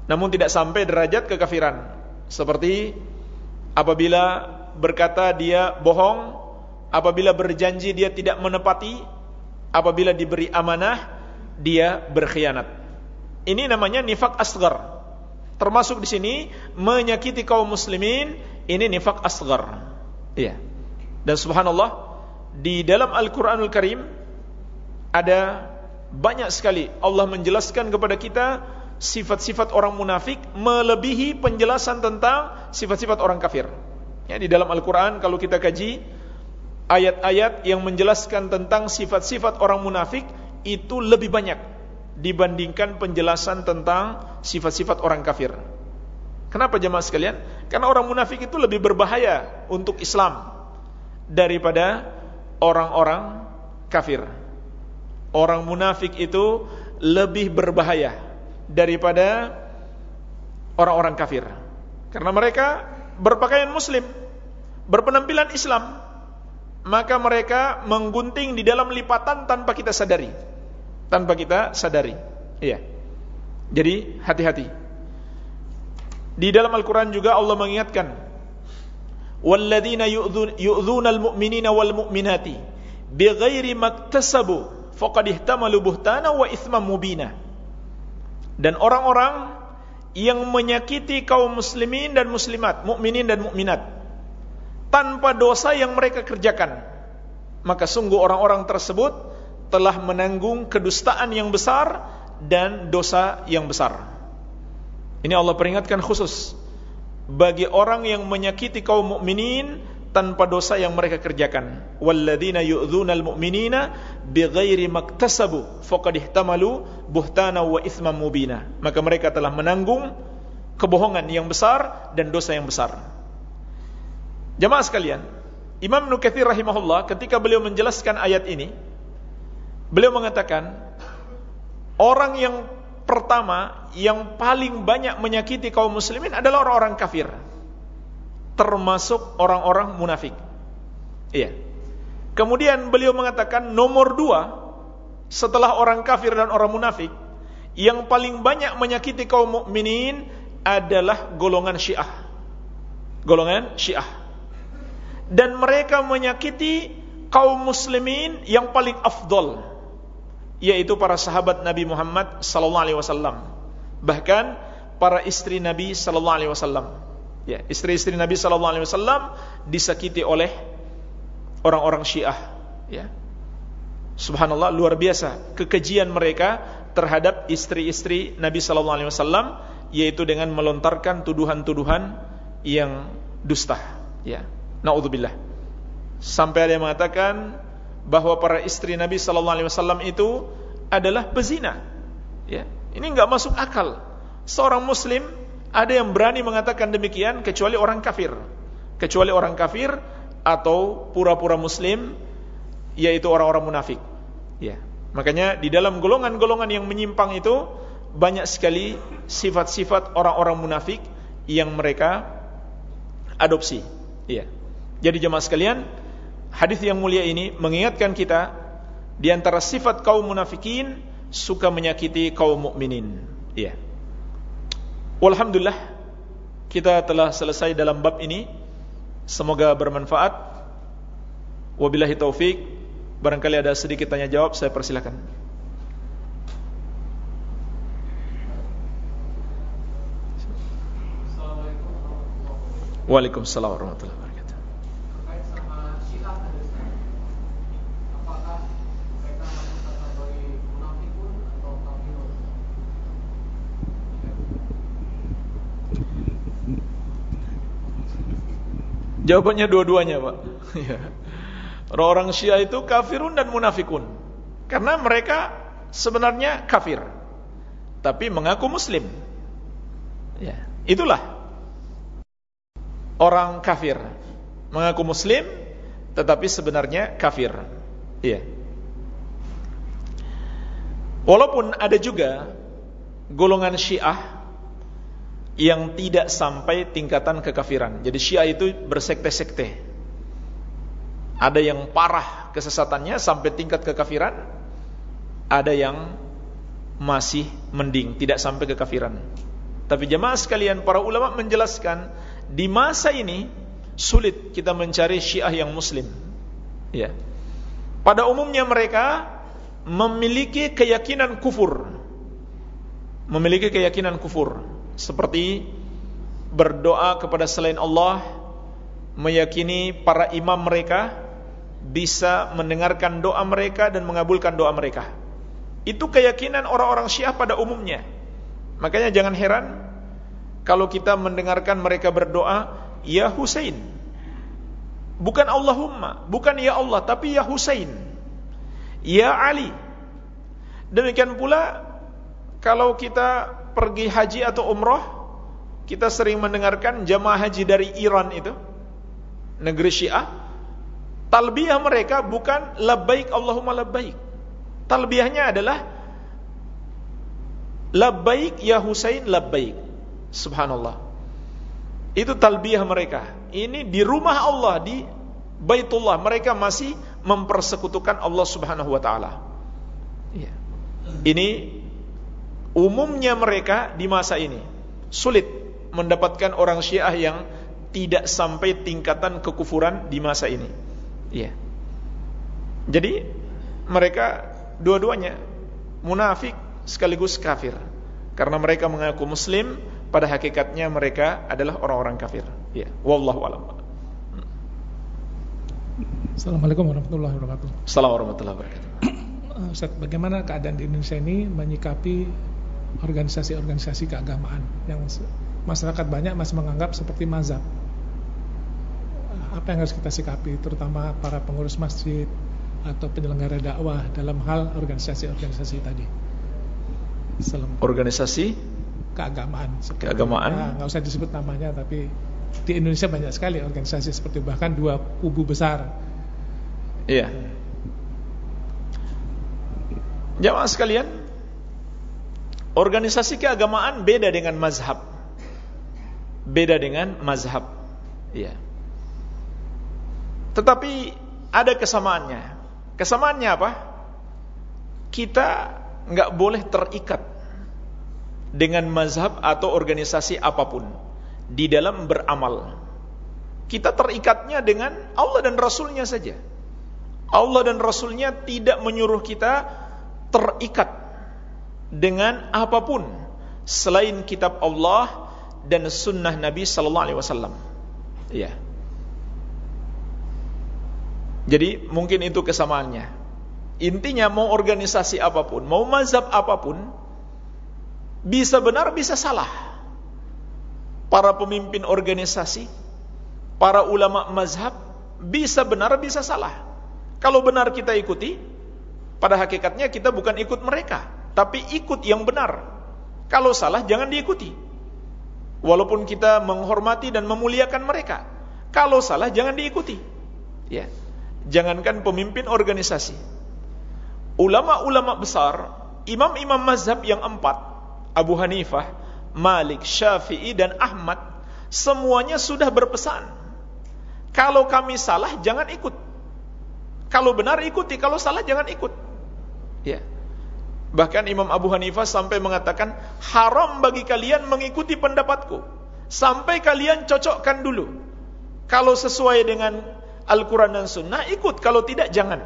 Namun tidak sampai derajat kekafiran. Seperti apabila berkata dia bohong, apabila berjanji dia tidak menepati, apabila diberi amanah dia berkhianat. Ini namanya nifak asgar. Termasuk di sini menyakiti kaum muslimin, ini nifak asgar. Iya. Dan subhanallah di dalam Al-Qur'anul Karim ada banyak sekali Allah menjelaskan kepada kita sifat-sifat orang munafik melebihi penjelasan tentang sifat-sifat orang kafir. Ya, di dalam Al-Quran kalau kita kaji ayat-ayat yang menjelaskan tentang sifat-sifat orang munafik itu lebih banyak dibandingkan penjelasan tentang sifat-sifat orang kafir. Kenapa jemaah sekalian? Karena orang munafik itu lebih berbahaya untuk Islam daripada orang-orang kafir. Orang munafik itu lebih berbahaya daripada orang-orang kafir. Karena mereka berpakaian muslim, berpenampilan Islam, maka mereka menggunting di dalam lipatan tanpa kita sadari. Tanpa kita sadari. Iya. Jadi hati-hati. Di dalam Al-Qur'an juga Allah mengingatkan walladzina yu'dzuna al-mu'minina wal mu'minati bighairi maktasabu faqad ihtamalu buhtana wa ithman mubina dan orang-orang yang menyakiti kaum muslimin dan muslimat, mukminin dan mukminat tanpa dosa yang mereka kerjakan, maka sungguh orang-orang tersebut telah menanggung kedustaan yang besar dan dosa yang besar. Ini Allah peringatkan khusus bagi orang yang menyakiti kaum mukminin tanpa dosa yang mereka kerjakan. Walladzina yu'dzunal mu'minina bighairi maktasabu faqad ihtamalu buhtana wa mubina. Maka mereka telah menanggung kebohongan yang besar dan dosa yang besar. Jemaah sekalian, Imam Nukathir rahimahullah ketika beliau menjelaskan ayat ini, beliau mengatakan orang yang pertama yang paling banyak menyakiti kaum muslimin adalah orang-orang kafir termasuk orang-orang munafik. Iya. Kemudian beliau mengatakan nomor dua setelah orang kafir dan orang munafik yang paling banyak menyakiti kaum mukminin adalah golongan Syiah. Golongan Syiah. Dan mereka menyakiti kaum muslimin yang paling afdol yaitu para sahabat Nabi Muhammad sallallahu alaihi wasallam. Bahkan para istri Nabi sallallahu alaihi wasallam. Ya, istri-istri Nabi sallallahu alaihi wasallam disakiti oleh orang-orang Syiah, ya. Subhanallah luar biasa kekejian mereka terhadap istri-istri Nabi sallallahu alaihi wasallam yaitu dengan melontarkan tuduhan-tuduhan yang dusta, ya. Nauzubillah. Sampai ada yang mengatakan bahwa para istri Nabi sallallahu alaihi wasallam itu adalah pezina. Ya. Ini enggak masuk akal. Seorang muslim ada yang berani mengatakan demikian kecuali orang kafir. Kecuali orang kafir atau pura-pura muslim yaitu orang-orang munafik. Ya. Makanya di dalam golongan-golongan yang menyimpang itu banyak sekali sifat-sifat orang-orang munafik yang mereka adopsi. Ya. Jadi jemaah sekalian, hadis yang mulia ini mengingatkan kita di antara sifat kaum munafikin suka menyakiti kaum mukminin. Iya. Walhamdulillah kita telah selesai dalam bab ini. Semoga bermanfaat. Wabillahi taufik. Barangkali ada sedikit tanya jawab, saya persilakan. Waalaikumsalam warahmatullahi wabarakatuh. Jawabannya dua-duanya, Pak. [laughs] Ya. Orang-orang Syiah itu kafirun dan munafikun. Karena mereka sebenarnya kafir. Tapi mengaku muslim. Ya, itulah orang kafir. Mengaku muslim tetapi sebenarnya kafir. Iya. Walaupun ada juga golongan Syiah yang tidak sampai tingkatan kekafiran. Jadi Syiah itu bersekte-sekte. Ada yang parah kesesatannya sampai tingkat kekafiran, ada yang masih mending, tidak sampai kekafiran. Tapi jemaah sekalian, para ulama menjelaskan di masa ini sulit kita mencari Syiah yang muslim. Ya. Pada umumnya mereka memiliki keyakinan kufur. Memiliki keyakinan kufur seperti berdoa kepada selain Allah, meyakini para imam mereka bisa mendengarkan doa mereka dan mengabulkan doa mereka. Itu keyakinan orang-orang Syiah pada umumnya. Makanya jangan heran kalau kita mendengarkan mereka berdoa, ya Husain. Bukan Allahumma, bukan ya Allah, tapi ya Husain. Ya Ali. Demikian pula kalau kita pergi haji atau umroh, kita sering mendengarkan jamaah haji dari Iran itu, negeri Syiah, talbiyah mereka bukan labbaik Allahumma labbaik. Talbiyahnya adalah labbaik ya Husain labbaik. Subhanallah. Itu talbiyah mereka. Ini di rumah Allah di Baitullah mereka masih mempersekutukan Allah Subhanahu wa taala. Iya. Ini umumnya mereka di masa ini sulit mendapatkan orang Syiah yang tidak sampai tingkatan kekufuran di masa ini. Iya. Jadi mereka dua-duanya munafik sekaligus kafir. Karena mereka mengaku muslim, pada hakikatnya mereka adalah orang-orang kafir. Iya. Wallahu a'lam. Assalamualaikum warahmatullahi wabarakatuh. Assalamualaikum warahmatullahi wabarakatuh. [clears throat] Uh, Ustaz, bagaimana keadaan di Indonesia ini menyikapi organisasi-organisasi keagamaan yang masyarakat banyak masih menganggap seperti mazhab? Apa yang harus kita sikapi, terutama para pengurus masjid atau penyelenggara dakwah dalam hal organisasi-organisasi tadi? Assalamualaikum. Organisasi Keagamaan. seperti- Keagamaan? Nah, nggak usah disebut namanya, tapi di Indonesia banyak sekali organisasi seperti bahkan dua kubu besar. Iya. Jamaah sekalian, organisasi keagamaan beda dengan mazhab. Beda dengan mazhab. Iya. Tetapi ada kesamaannya. Kesamaannya apa? Kita nggak boleh terikat dengan mazhab atau organisasi apa pun di dalam beramal. Kita terikatnya dengan Allah dan Rasulnya saja. Allah dan Rasulnya tidak menyuruh kita terikat dengan apa pun selain kitab Allah dan sunnah Nabi Sallallahu Alaihi Wasallam. Iya. Jadi mungkin itu kesamaannya. Intinya mau organisasi apa pun, mau mazhab apa pun, bisa benar bisa salah. Para pemimpin organisasi, para ulama mazhab, bisa benar bisa salah. Kalau benar kita ikuti, pada hakikatnya kita bukan ikut mereka, tapi ikut yang benar. Kalau salah jangan diikuti. Walaupun kita menghormati dan memuliakan mereka, kalau salah jangan diikuti. Ya. Jangankan pemimpin organisasi. Ulama-ulama besar, imam-imam mazhab yang empat, Abu Hanifah, Malik, Syafi'i dan Ahmad, semuanya sudah berpesan. Kalau kami salah jangan ikut. Kalau benar ikuti, kalau salah jangan ikut. Ya. Bahkan Imam Abu Hanifah sampai mengatakan haram bagi kalian mengikuti pendapatku sampai kalian cocokkan dulu. Kalau sesuai dengan Al-Quran dan Sunnah ikut, kalau tidak jangan.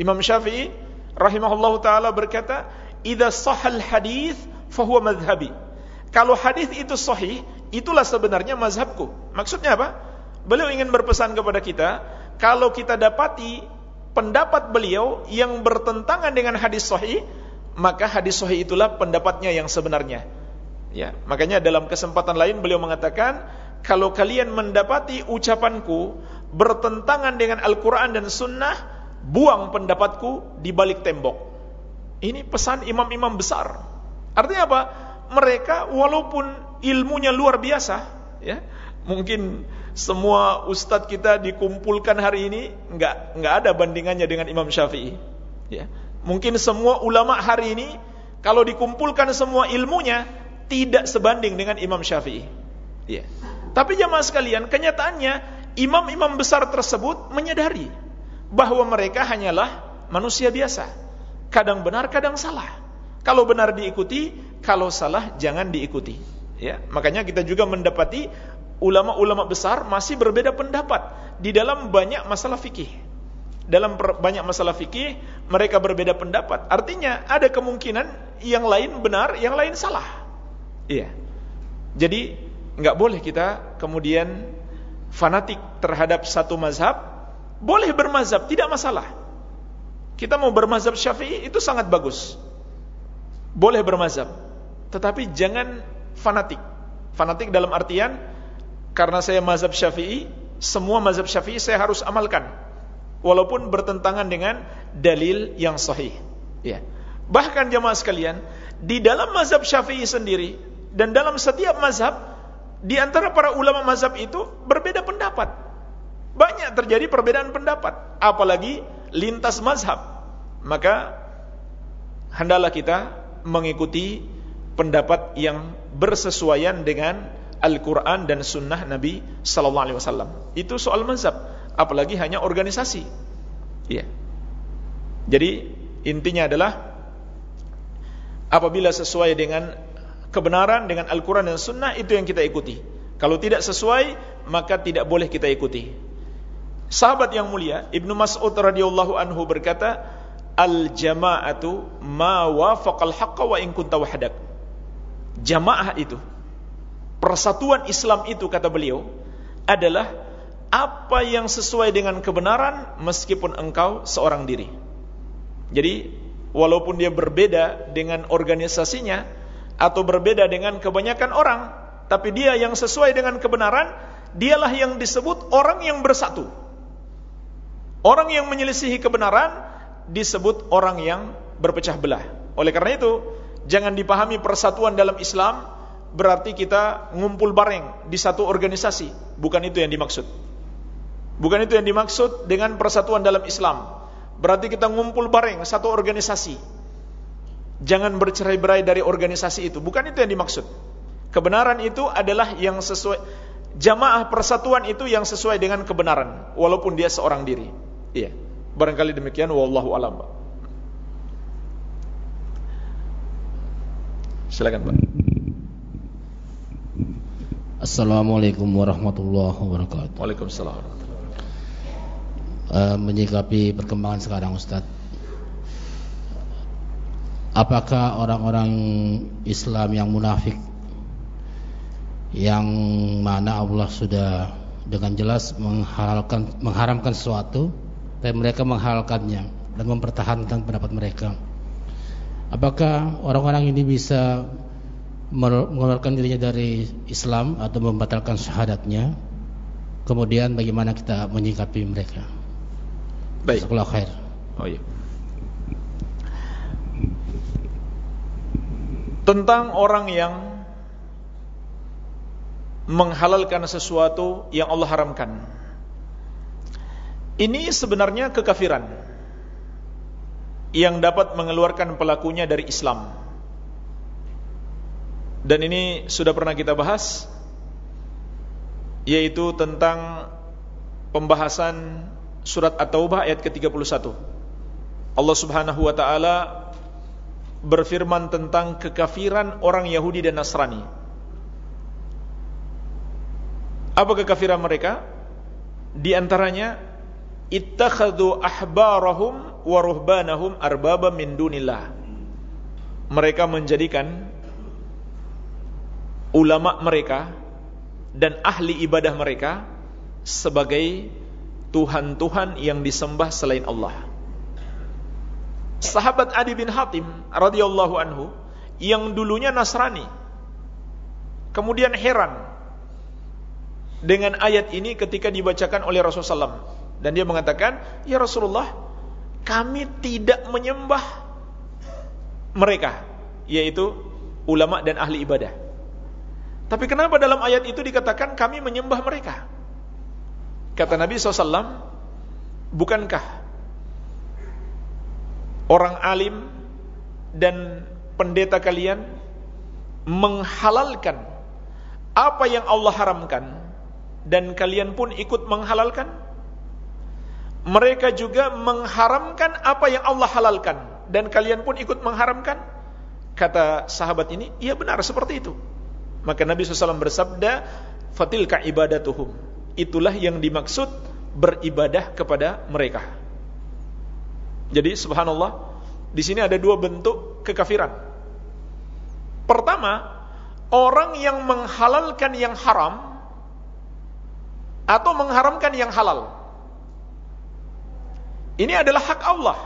Imam Syafi'i rahimahullah taala berkata, "Idza sahal hadis fahuwa madhhabi." Kalau hadis itu sahih, itulah sebenarnya mazhabku. Maksudnya apa? Beliau ingin berpesan kepada kita, kalau kita dapati pendapat beliau yang bertentangan dengan hadis sahih, maka hadis sahih itulah pendapatnya yang sebenarnya. Ya, makanya dalam kesempatan lain beliau mengatakan, kalau kalian mendapati ucapanku bertentangan dengan Al-Quran dan Sunnah, buang pendapatku di balik tembok. Ini pesan imam-imam besar. Artinya apa? Mereka walaupun ilmunya luar biasa, ya, mungkin semua ustadz kita dikumpulkan hari ini nggak nggak ada bandingannya dengan Imam Syafi'i. Ya. Mungkin semua ulama hari ini kalau dikumpulkan semua ilmunya tidak sebanding dengan Imam Syafi'i. Ya. Tapi jamaah sekalian, kenyataannya imam-imam besar tersebut menyadari bahwa mereka hanyalah manusia biasa. Kadang benar, kadang salah. Kalau benar diikuti, kalau salah jangan diikuti. Ya, makanya kita juga mendapati ulama-ulama besar masih berbeda pendapat di dalam banyak masalah fikih. Dalam banyak masalah fikih mereka berbeda pendapat. Artinya ada kemungkinan yang lain benar, yang lain salah. Iya. Jadi nggak boleh kita kemudian fanatik terhadap satu mazhab. Boleh bermazhab, tidak masalah. Kita mau bermazhab Syafi'i itu sangat bagus. Boleh bermazhab, tetapi jangan fanatik. Fanatik dalam artian karena saya mazhab Syafi'i, semua mazhab Syafi'i saya harus amalkan walaupun bertentangan dengan dalil yang sahih. Ya. Bahkan jemaah sekalian, di dalam mazhab Syafi'i sendiri dan dalam setiap mazhab di antara para ulama mazhab itu berbeda pendapat. Banyak terjadi perbedaan pendapat, apalagi lintas mazhab. Maka hendaklah kita mengikuti pendapat yang bersesuaian dengan Al-Quran dan Sunnah Nabi Sallallahu Alaihi Wasallam. Itu soal mazhab, apalagi hanya organisasi. Iya. Jadi intinya adalah apabila sesuai dengan kebenaran dengan Al-Quran dan Sunnah itu yang kita ikuti. Kalau tidak sesuai maka tidak boleh kita ikuti. Sahabat yang mulia Ibnu Mas'ud radhiyallahu anhu berkata, al jama'atu ma wafaqal haqqa wa in kunta wahdak. Jamaah itu persatuan Islam itu kata beliau adalah apa yang sesuai dengan kebenaran meskipun engkau seorang diri. Jadi, walaupun dia berbeda dengan organisasinya atau berbeda dengan kebanyakan orang, tapi dia yang sesuai dengan kebenaran, dialah yang disebut orang yang bersatu. Orang yang menyelisihi kebenaran disebut orang yang berpecah belah. Oleh karena itu, jangan dipahami persatuan dalam Islam berarti kita ngumpul bareng di satu organisasi. Bukan itu yang dimaksud. Bukan itu yang dimaksud dengan persatuan dalam Islam. Berarti kita ngumpul bareng satu organisasi. Jangan bercerai-berai dari organisasi itu. Bukan itu yang dimaksud. Kebenaran itu adalah yang sesuai jamaah persatuan itu yang sesuai dengan kebenaran walaupun dia seorang diri. Iya. Barangkali demikian wallahu alam. Silakan, Pak. Assalamualaikum warahmatullahi wabarakatuh. Waalaikumsalam. Uh, menyikapi perkembangan sekarang Ustaz. Apakah orang-orang Islam yang munafik yang mana Allah sudah dengan jelas menghalalkan mengharamkan sesuatu dan mereka menghalalkannya dan mempertahankan pendapat mereka. Apakah orang-orang ini bisa mengeluarkan dirinya dari Islam atau membatalkan syahadatnya? Kemudian bagaimana kita menyikapi mereka? Baik. Sekolah khair. Oh iya. Tentang orang yang menghalalkan sesuatu yang Allah haramkan. Ini sebenarnya kekafiran yang dapat mengeluarkan pelakunya dari Islam. Dan ini sudah pernah kita bahas yaitu tentang pembahasan surat At-Taubah ayat ke-31. Allah Subhanahu wa taala berfirman tentang kekafiran orang Yahudi dan Nasrani. Apa kekafiran mereka? Di antaranya ittakhadhu ahbarahum wa ruhbanahum arbaba min dunillah. Mereka menjadikan ulama mereka dan ahli ibadah mereka sebagai tuhan-tuhan yang disembah selain Allah. Sahabat Adi bin Hatim radhiyallahu anhu yang dulunya Nasrani kemudian heran dengan ayat ini ketika dibacakan oleh Rasulullah SAW. Dan dia mengatakan, Ya Rasulullah, kami tidak menyembah mereka, yaitu ulama dan ahli ibadah. Tapi kenapa dalam ayat itu dikatakan kami menyembah mereka? Kata Nabi SAW, bukankah orang alim dan pendeta kalian menghalalkan apa yang Allah haramkan dan kalian pun ikut menghalalkan? Mereka juga mengharamkan apa yang Allah halalkan dan kalian pun ikut mengharamkan? Kata sahabat ini iya benar seperti itu. Maka Nabi SAW bersabda fatilka ibadatuhum itulah yang dimaksud beribadah kepada mereka jadi subhanallah di sini ada dua bentuk kekafiran pertama orang yang menghalalkan yang haram atau mengharamkan yang halal. Ini adalah hak Allah.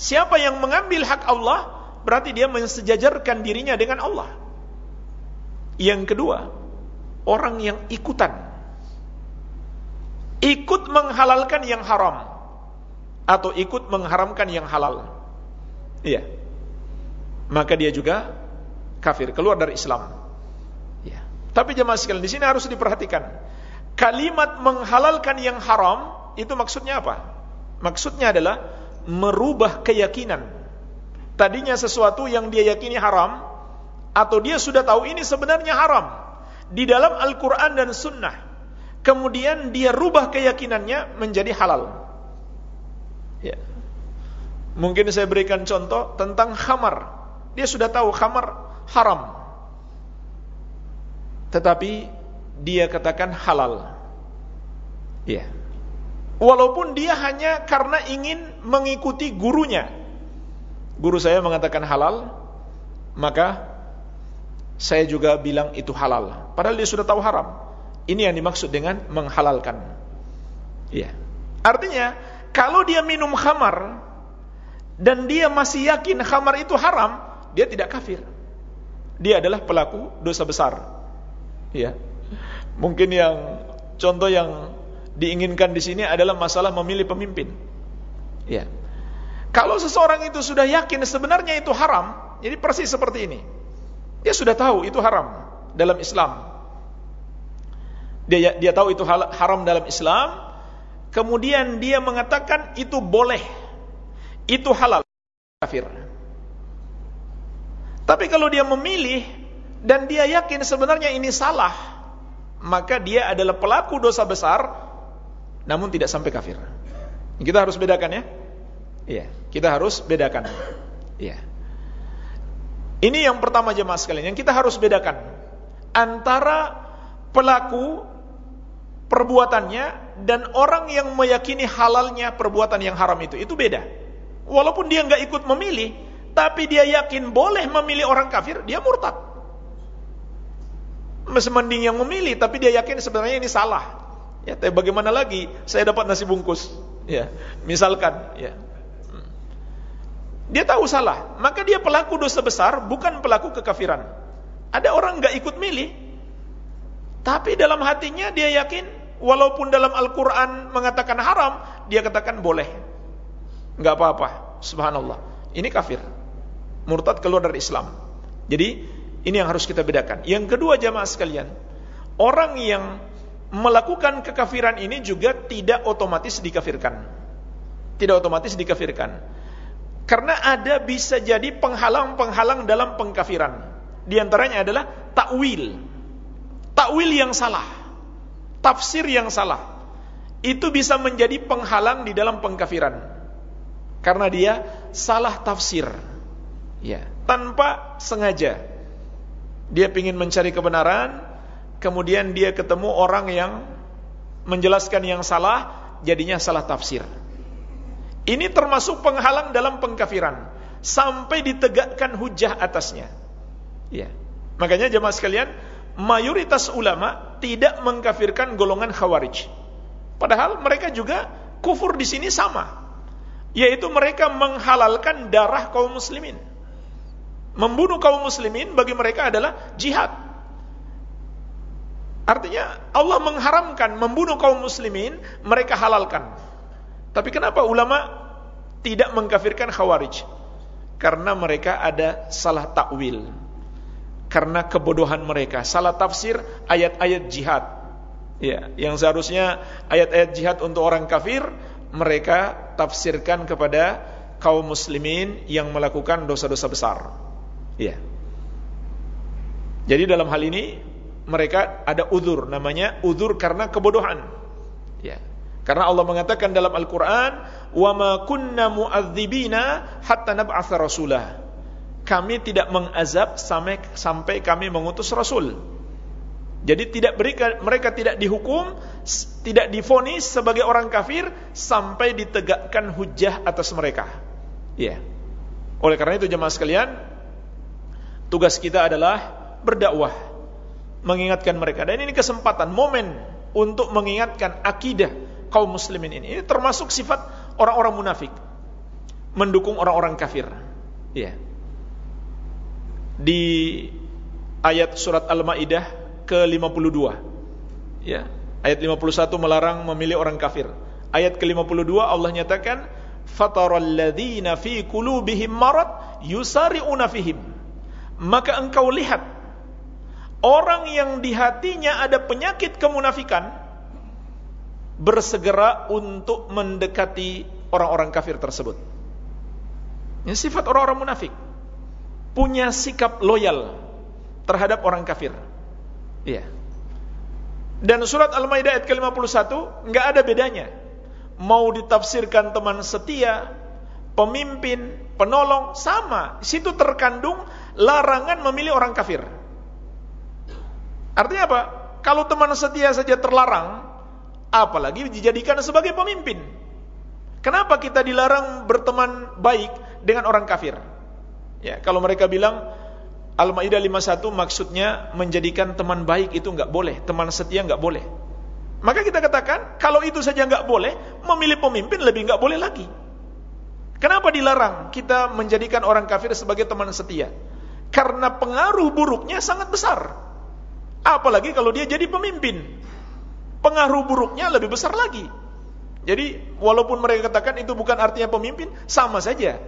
Siapa yang mengambil hak Allah, berarti dia mensejajarkan dirinya dengan Allah. Yang kedua, orang yang ikutan. Ikut menghalalkan yang haram atau ikut mengharamkan yang halal. Iya. Maka dia juga kafir, keluar dari Islam. Iya. Tapi jemaah sekalian di sini harus diperhatikan kalimat menghalalkan yang haram itu maksudnya apa? Maksudnya adalah merubah keyakinan. Tadinya sesuatu yang dia yakini haram atau dia sudah tahu ini sebenarnya haram di dalam Al-Qur'an dan Sunnah. Kemudian dia rubah keyakinannya menjadi halal. Ya. Mungkin saya berikan contoh tentang khamar. Dia sudah tahu khamar haram. Tetapi dia katakan halal. Ya. Walaupun dia hanya karena ingin mengikuti gurunya. Guru saya mengatakan halal, maka saya juga bilang itu halal. Padahal dia sudah tahu haram. Ini yang dimaksud dengan menghalalkan. Ya. Artinya, kalau dia minum khamar dan dia masih yakin khamar itu haram, dia tidak kafir. Dia adalah pelaku dosa besar. Ya. Mungkin yang contoh yang diinginkan di sini adalah masalah memilih pemimpin. Ya. Kalau seseorang itu sudah yakin sebenarnya itu haram, jadi persis seperti ini. Dia sudah tahu itu haram dalam Islam. Dia dia tahu itu haram dalam Islam, kemudian dia mengatakan itu boleh itu halal kafir. Tapi kalau dia memilih dan dia yakin sebenarnya ini salah, maka dia adalah pelaku dosa besar namun tidak sampai kafir. Kita harus bedakan ya. Iya, kita harus bedakan. Iya. Ini yang pertama jemaah sekalian, yang kita harus bedakan antara pelaku perbuatannya dan orang yang meyakini halalnya perbuatan yang haram itu. Itu beda. Walaupun dia nggak ikut memilih, tapi dia yakin boleh memilih orang kafir, dia murtad. Mending yang memilih, tapi dia yakin sebenarnya ini salah. Ya, tapi bagaimana lagi? Saya dapat nasi bungkus. Ya, misalkan, ya. Dia tahu salah, maka dia pelaku dosa besar, bukan pelaku kekafiran. Ada orang nggak ikut milih, tapi dalam hatinya dia yakin, walaupun dalam Al-Quran mengatakan haram, dia katakan boleh nggak apa-apa. Subhanallah. Ini kafir. Murtad keluar dari Islam. Jadi ini yang harus kita bedakan. Yang kedua jamaah sekalian, orang yang melakukan kekafiran ini juga tidak otomatis dikafirkan. Tidak otomatis dikafirkan. Karena ada bisa jadi penghalang-penghalang dalam pengkafiran. Di antaranya adalah takwil. Takwil yang salah. Tafsir yang salah. Itu bisa menjadi penghalang di dalam pengkafiran. Karena dia salah tafsir. Ya tanpa sengaja. Dia ingin mencari kebenaran kemudian dia ketemu orang yang menjelaskan yang salah jadinya salah tafsir. Ini termasuk penghalang dalam pengkafiran. Sampai ditegakkan hujah atasnya. Ya makanya jemaah sekalian mayoritas ulama tidak mengkafirkan golongan khawarij padahal mereka juga kufur di sini sama yaitu mereka menghalalkan darah kaum muslimin. Membunuh kaum muslimin bagi mereka adalah jihad. Artinya Allah mengharamkan membunuh kaum muslimin, mereka halalkan. Tapi kenapa ulama tidak mengkafirkan khawarij? Karena mereka ada salah takwil. Karena kebodohan mereka, salah tafsir ayat-ayat jihad. Ya, yang seharusnya ayat-ayat jihad untuk orang kafir mereka tafsirkan kepada kaum muslimin yang melakukan dosa-dosa besar. Iya. Jadi dalam hal ini mereka ada udur namanya udur karena kebodohan. Ya. Karena Allah mengatakan dalam Al-Qur'an, "Wa ma kunna mu'adzibina hatta nab'atsa rasulah." Kami tidak mengazab sampai sampai kami mengutus rasul. Jadi tidak mereka, mereka tidak dihukum, tidak difonis sebagai orang kafir sampai ditegakkan hujah atas mereka. Ya. Yeah. Oleh karena itu jemaah sekalian, tugas kita adalah berdakwah, mengingatkan mereka. Dan ini kesempatan, momen untuk mengingatkan akidah kaum muslimin ini. Ini termasuk sifat orang-orang munafik, mendukung orang-orang kafir. Ya. Yeah. Di ayat surat Al-Maidah ke-52. Ya, ayat 51 melarang memilih orang kafir. Ayat ke-52 Allah nyatakan fataralladzina fi qulubihim marad yusari'una fihim. Maka engkau lihat orang yang di hatinya ada penyakit kemunafikan bersegera untuk mendekati orang-orang kafir tersebut. Ini sifat orang-orang munafik. Punya sikap loyal terhadap orang kafir. Iya. Dan surat Al-Maidah ayat ke-51 enggak ada bedanya. Mau ditafsirkan teman setia, pemimpin, penolong sama. Situ terkandung larangan memilih orang kafir. Artinya apa? Kalau teman setia saja terlarang, apalagi dijadikan sebagai pemimpin. Kenapa kita dilarang berteman baik dengan orang kafir? Ya, kalau mereka bilang Al-Maidah 51 maksudnya menjadikan teman baik itu enggak boleh, teman setia enggak boleh. Maka kita katakan, kalau itu saja nggak boleh, memilih pemimpin lebih nggak boleh lagi. Kenapa dilarang kita menjadikan orang kafir sebagai teman setia? Karena pengaruh buruknya sangat besar. Apalagi kalau dia jadi pemimpin. Pengaruh buruknya lebih besar lagi. Jadi, walaupun mereka katakan itu bukan artinya pemimpin, sama saja.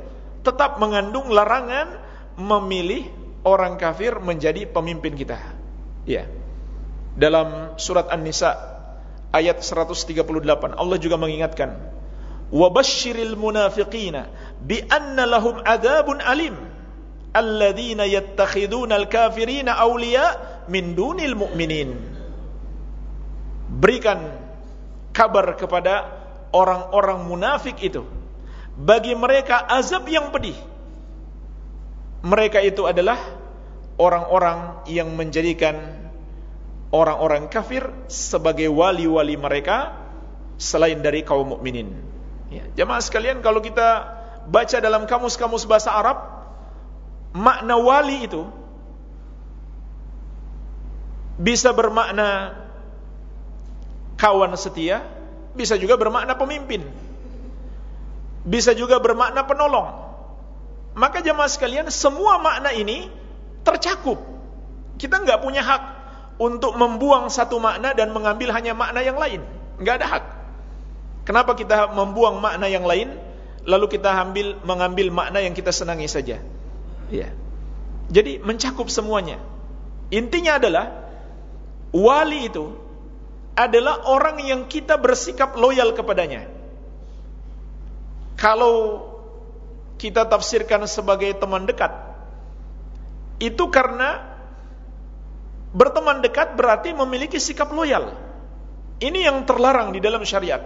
Tetap mengandung larangan memilih orang kafir menjadi pemimpin kita. Ya. Dalam surat An-Nisa ayat 138 Allah juga mengingatkan wabashshiril munafiqina bi anna lahum adzabun alim alladzina yattakhiduna al-kafirina awliya min dunil mu'minin berikan kabar kepada orang-orang munafik itu bagi mereka azab yang pedih mereka itu adalah orang-orang yang menjadikan orang-orang kafir sebagai wali-wali mereka selain dari kaum mukminin. Ya, jemaah sekalian kalau kita baca dalam kamus-kamus bahasa Arab makna wali itu bisa bermakna kawan setia, bisa juga bermakna pemimpin. Bisa juga bermakna penolong. Maka jemaah sekalian, semua makna ini tercakup. Kita nggak punya hak untuk membuang satu makna dan mengambil hanya makna yang lain. Nggak ada hak. Kenapa kita membuang makna yang lain, lalu kita ambil mengambil makna yang kita senangi saja? Ya. Jadi mencakup semuanya. Intinya adalah wali itu adalah orang yang kita bersikap loyal kepadanya. Kalau kita tafsirkan sebagai teman dekat, itu karena Berteman dekat berarti memiliki sikap loyal. Ini yang terlarang di dalam syariat.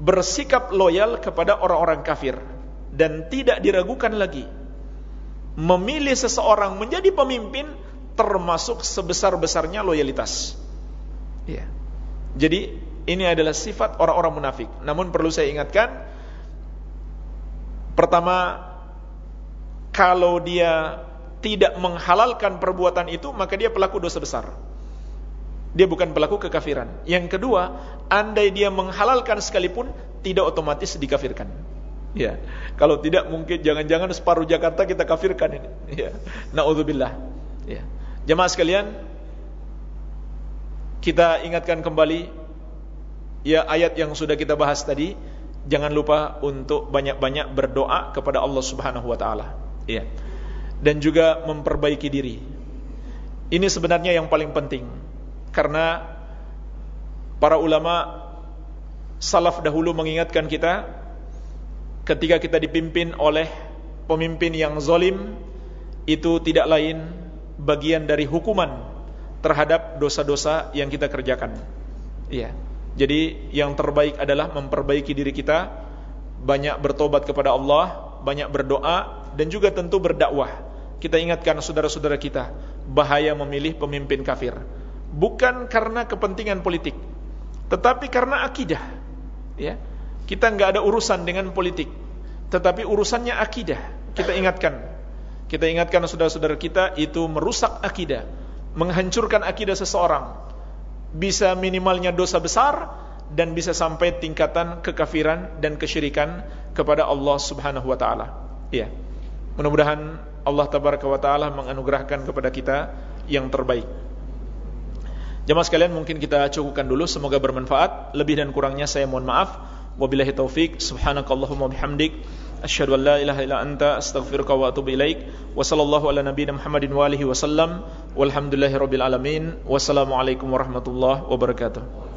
Bersikap loyal kepada orang-orang kafir dan tidak diragukan lagi. Memilih seseorang menjadi pemimpin termasuk sebesar-besarnya loyalitas. Ya. Jadi ini adalah sifat orang-orang munafik. Namun perlu saya ingatkan pertama kalau dia tidak menghalalkan perbuatan itu, maka dia pelaku dosa besar. Dia bukan pelaku kekafiran. Yang kedua, andai dia menghalalkan sekalipun, tidak otomatis dikafirkan. Ya, kalau tidak mungkin jangan-jangan separuh Jakarta kita kafirkan ini. Ya, naudzubillah. Ya, jemaah sekalian, kita ingatkan kembali ya ayat yang sudah kita bahas tadi. Jangan lupa untuk banyak-banyak berdoa kepada Allah Subhanahu wa taala. Ya dan juga memperbaiki diri. Ini sebenarnya yang paling penting karena para ulama salaf dahulu mengingatkan kita ketika kita dipimpin oleh pemimpin yang zalim itu tidak lain bagian dari hukuman terhadap dosa-dosa yang kita kerjakan. Iya. Jadi yang terbaik adalah memperbaiki diri kita, banyak bertobat kepada Allah, banyak berdoa dan juga tentu berdakwah. Kita ingatkan saudara-saudara kita bahaya memilih pemimpin kafir. Bukan karena kepentingan politik tetapi karena akidah ya. Kita nggak ada urusan dengan politik tetapi urusannya akidah. Kita ingatkan kita ingatkan saudara-saudara kita itu merusak akidah menghancurkan akidah seseorang bisa minimalnya dosa besar dan bisa sampai tingkatan kekafiran dan kesyirikan kepada Allah Subhanahu wa taala ya mudah-mudahan Allah tabaraka wa taala menganugerahkan kepada kita yang terbaik. Jemaah sekalian mungkin kita cukupkan dulu semoga bermanfaat. Lebih dan kurangnya saya mohon maaf. Wabillahi taufik. Subhanakallahumma bihamdik asyhadu an la ilaha illa anta astaghfiruka wa atubu ilaik. Wa sallallahu ala nabiyyina Muhammadin wa alihi wasallam. Walhamdulillahirabbil alamin. Wassalamualaikum warahmatullahi wabarakatuh.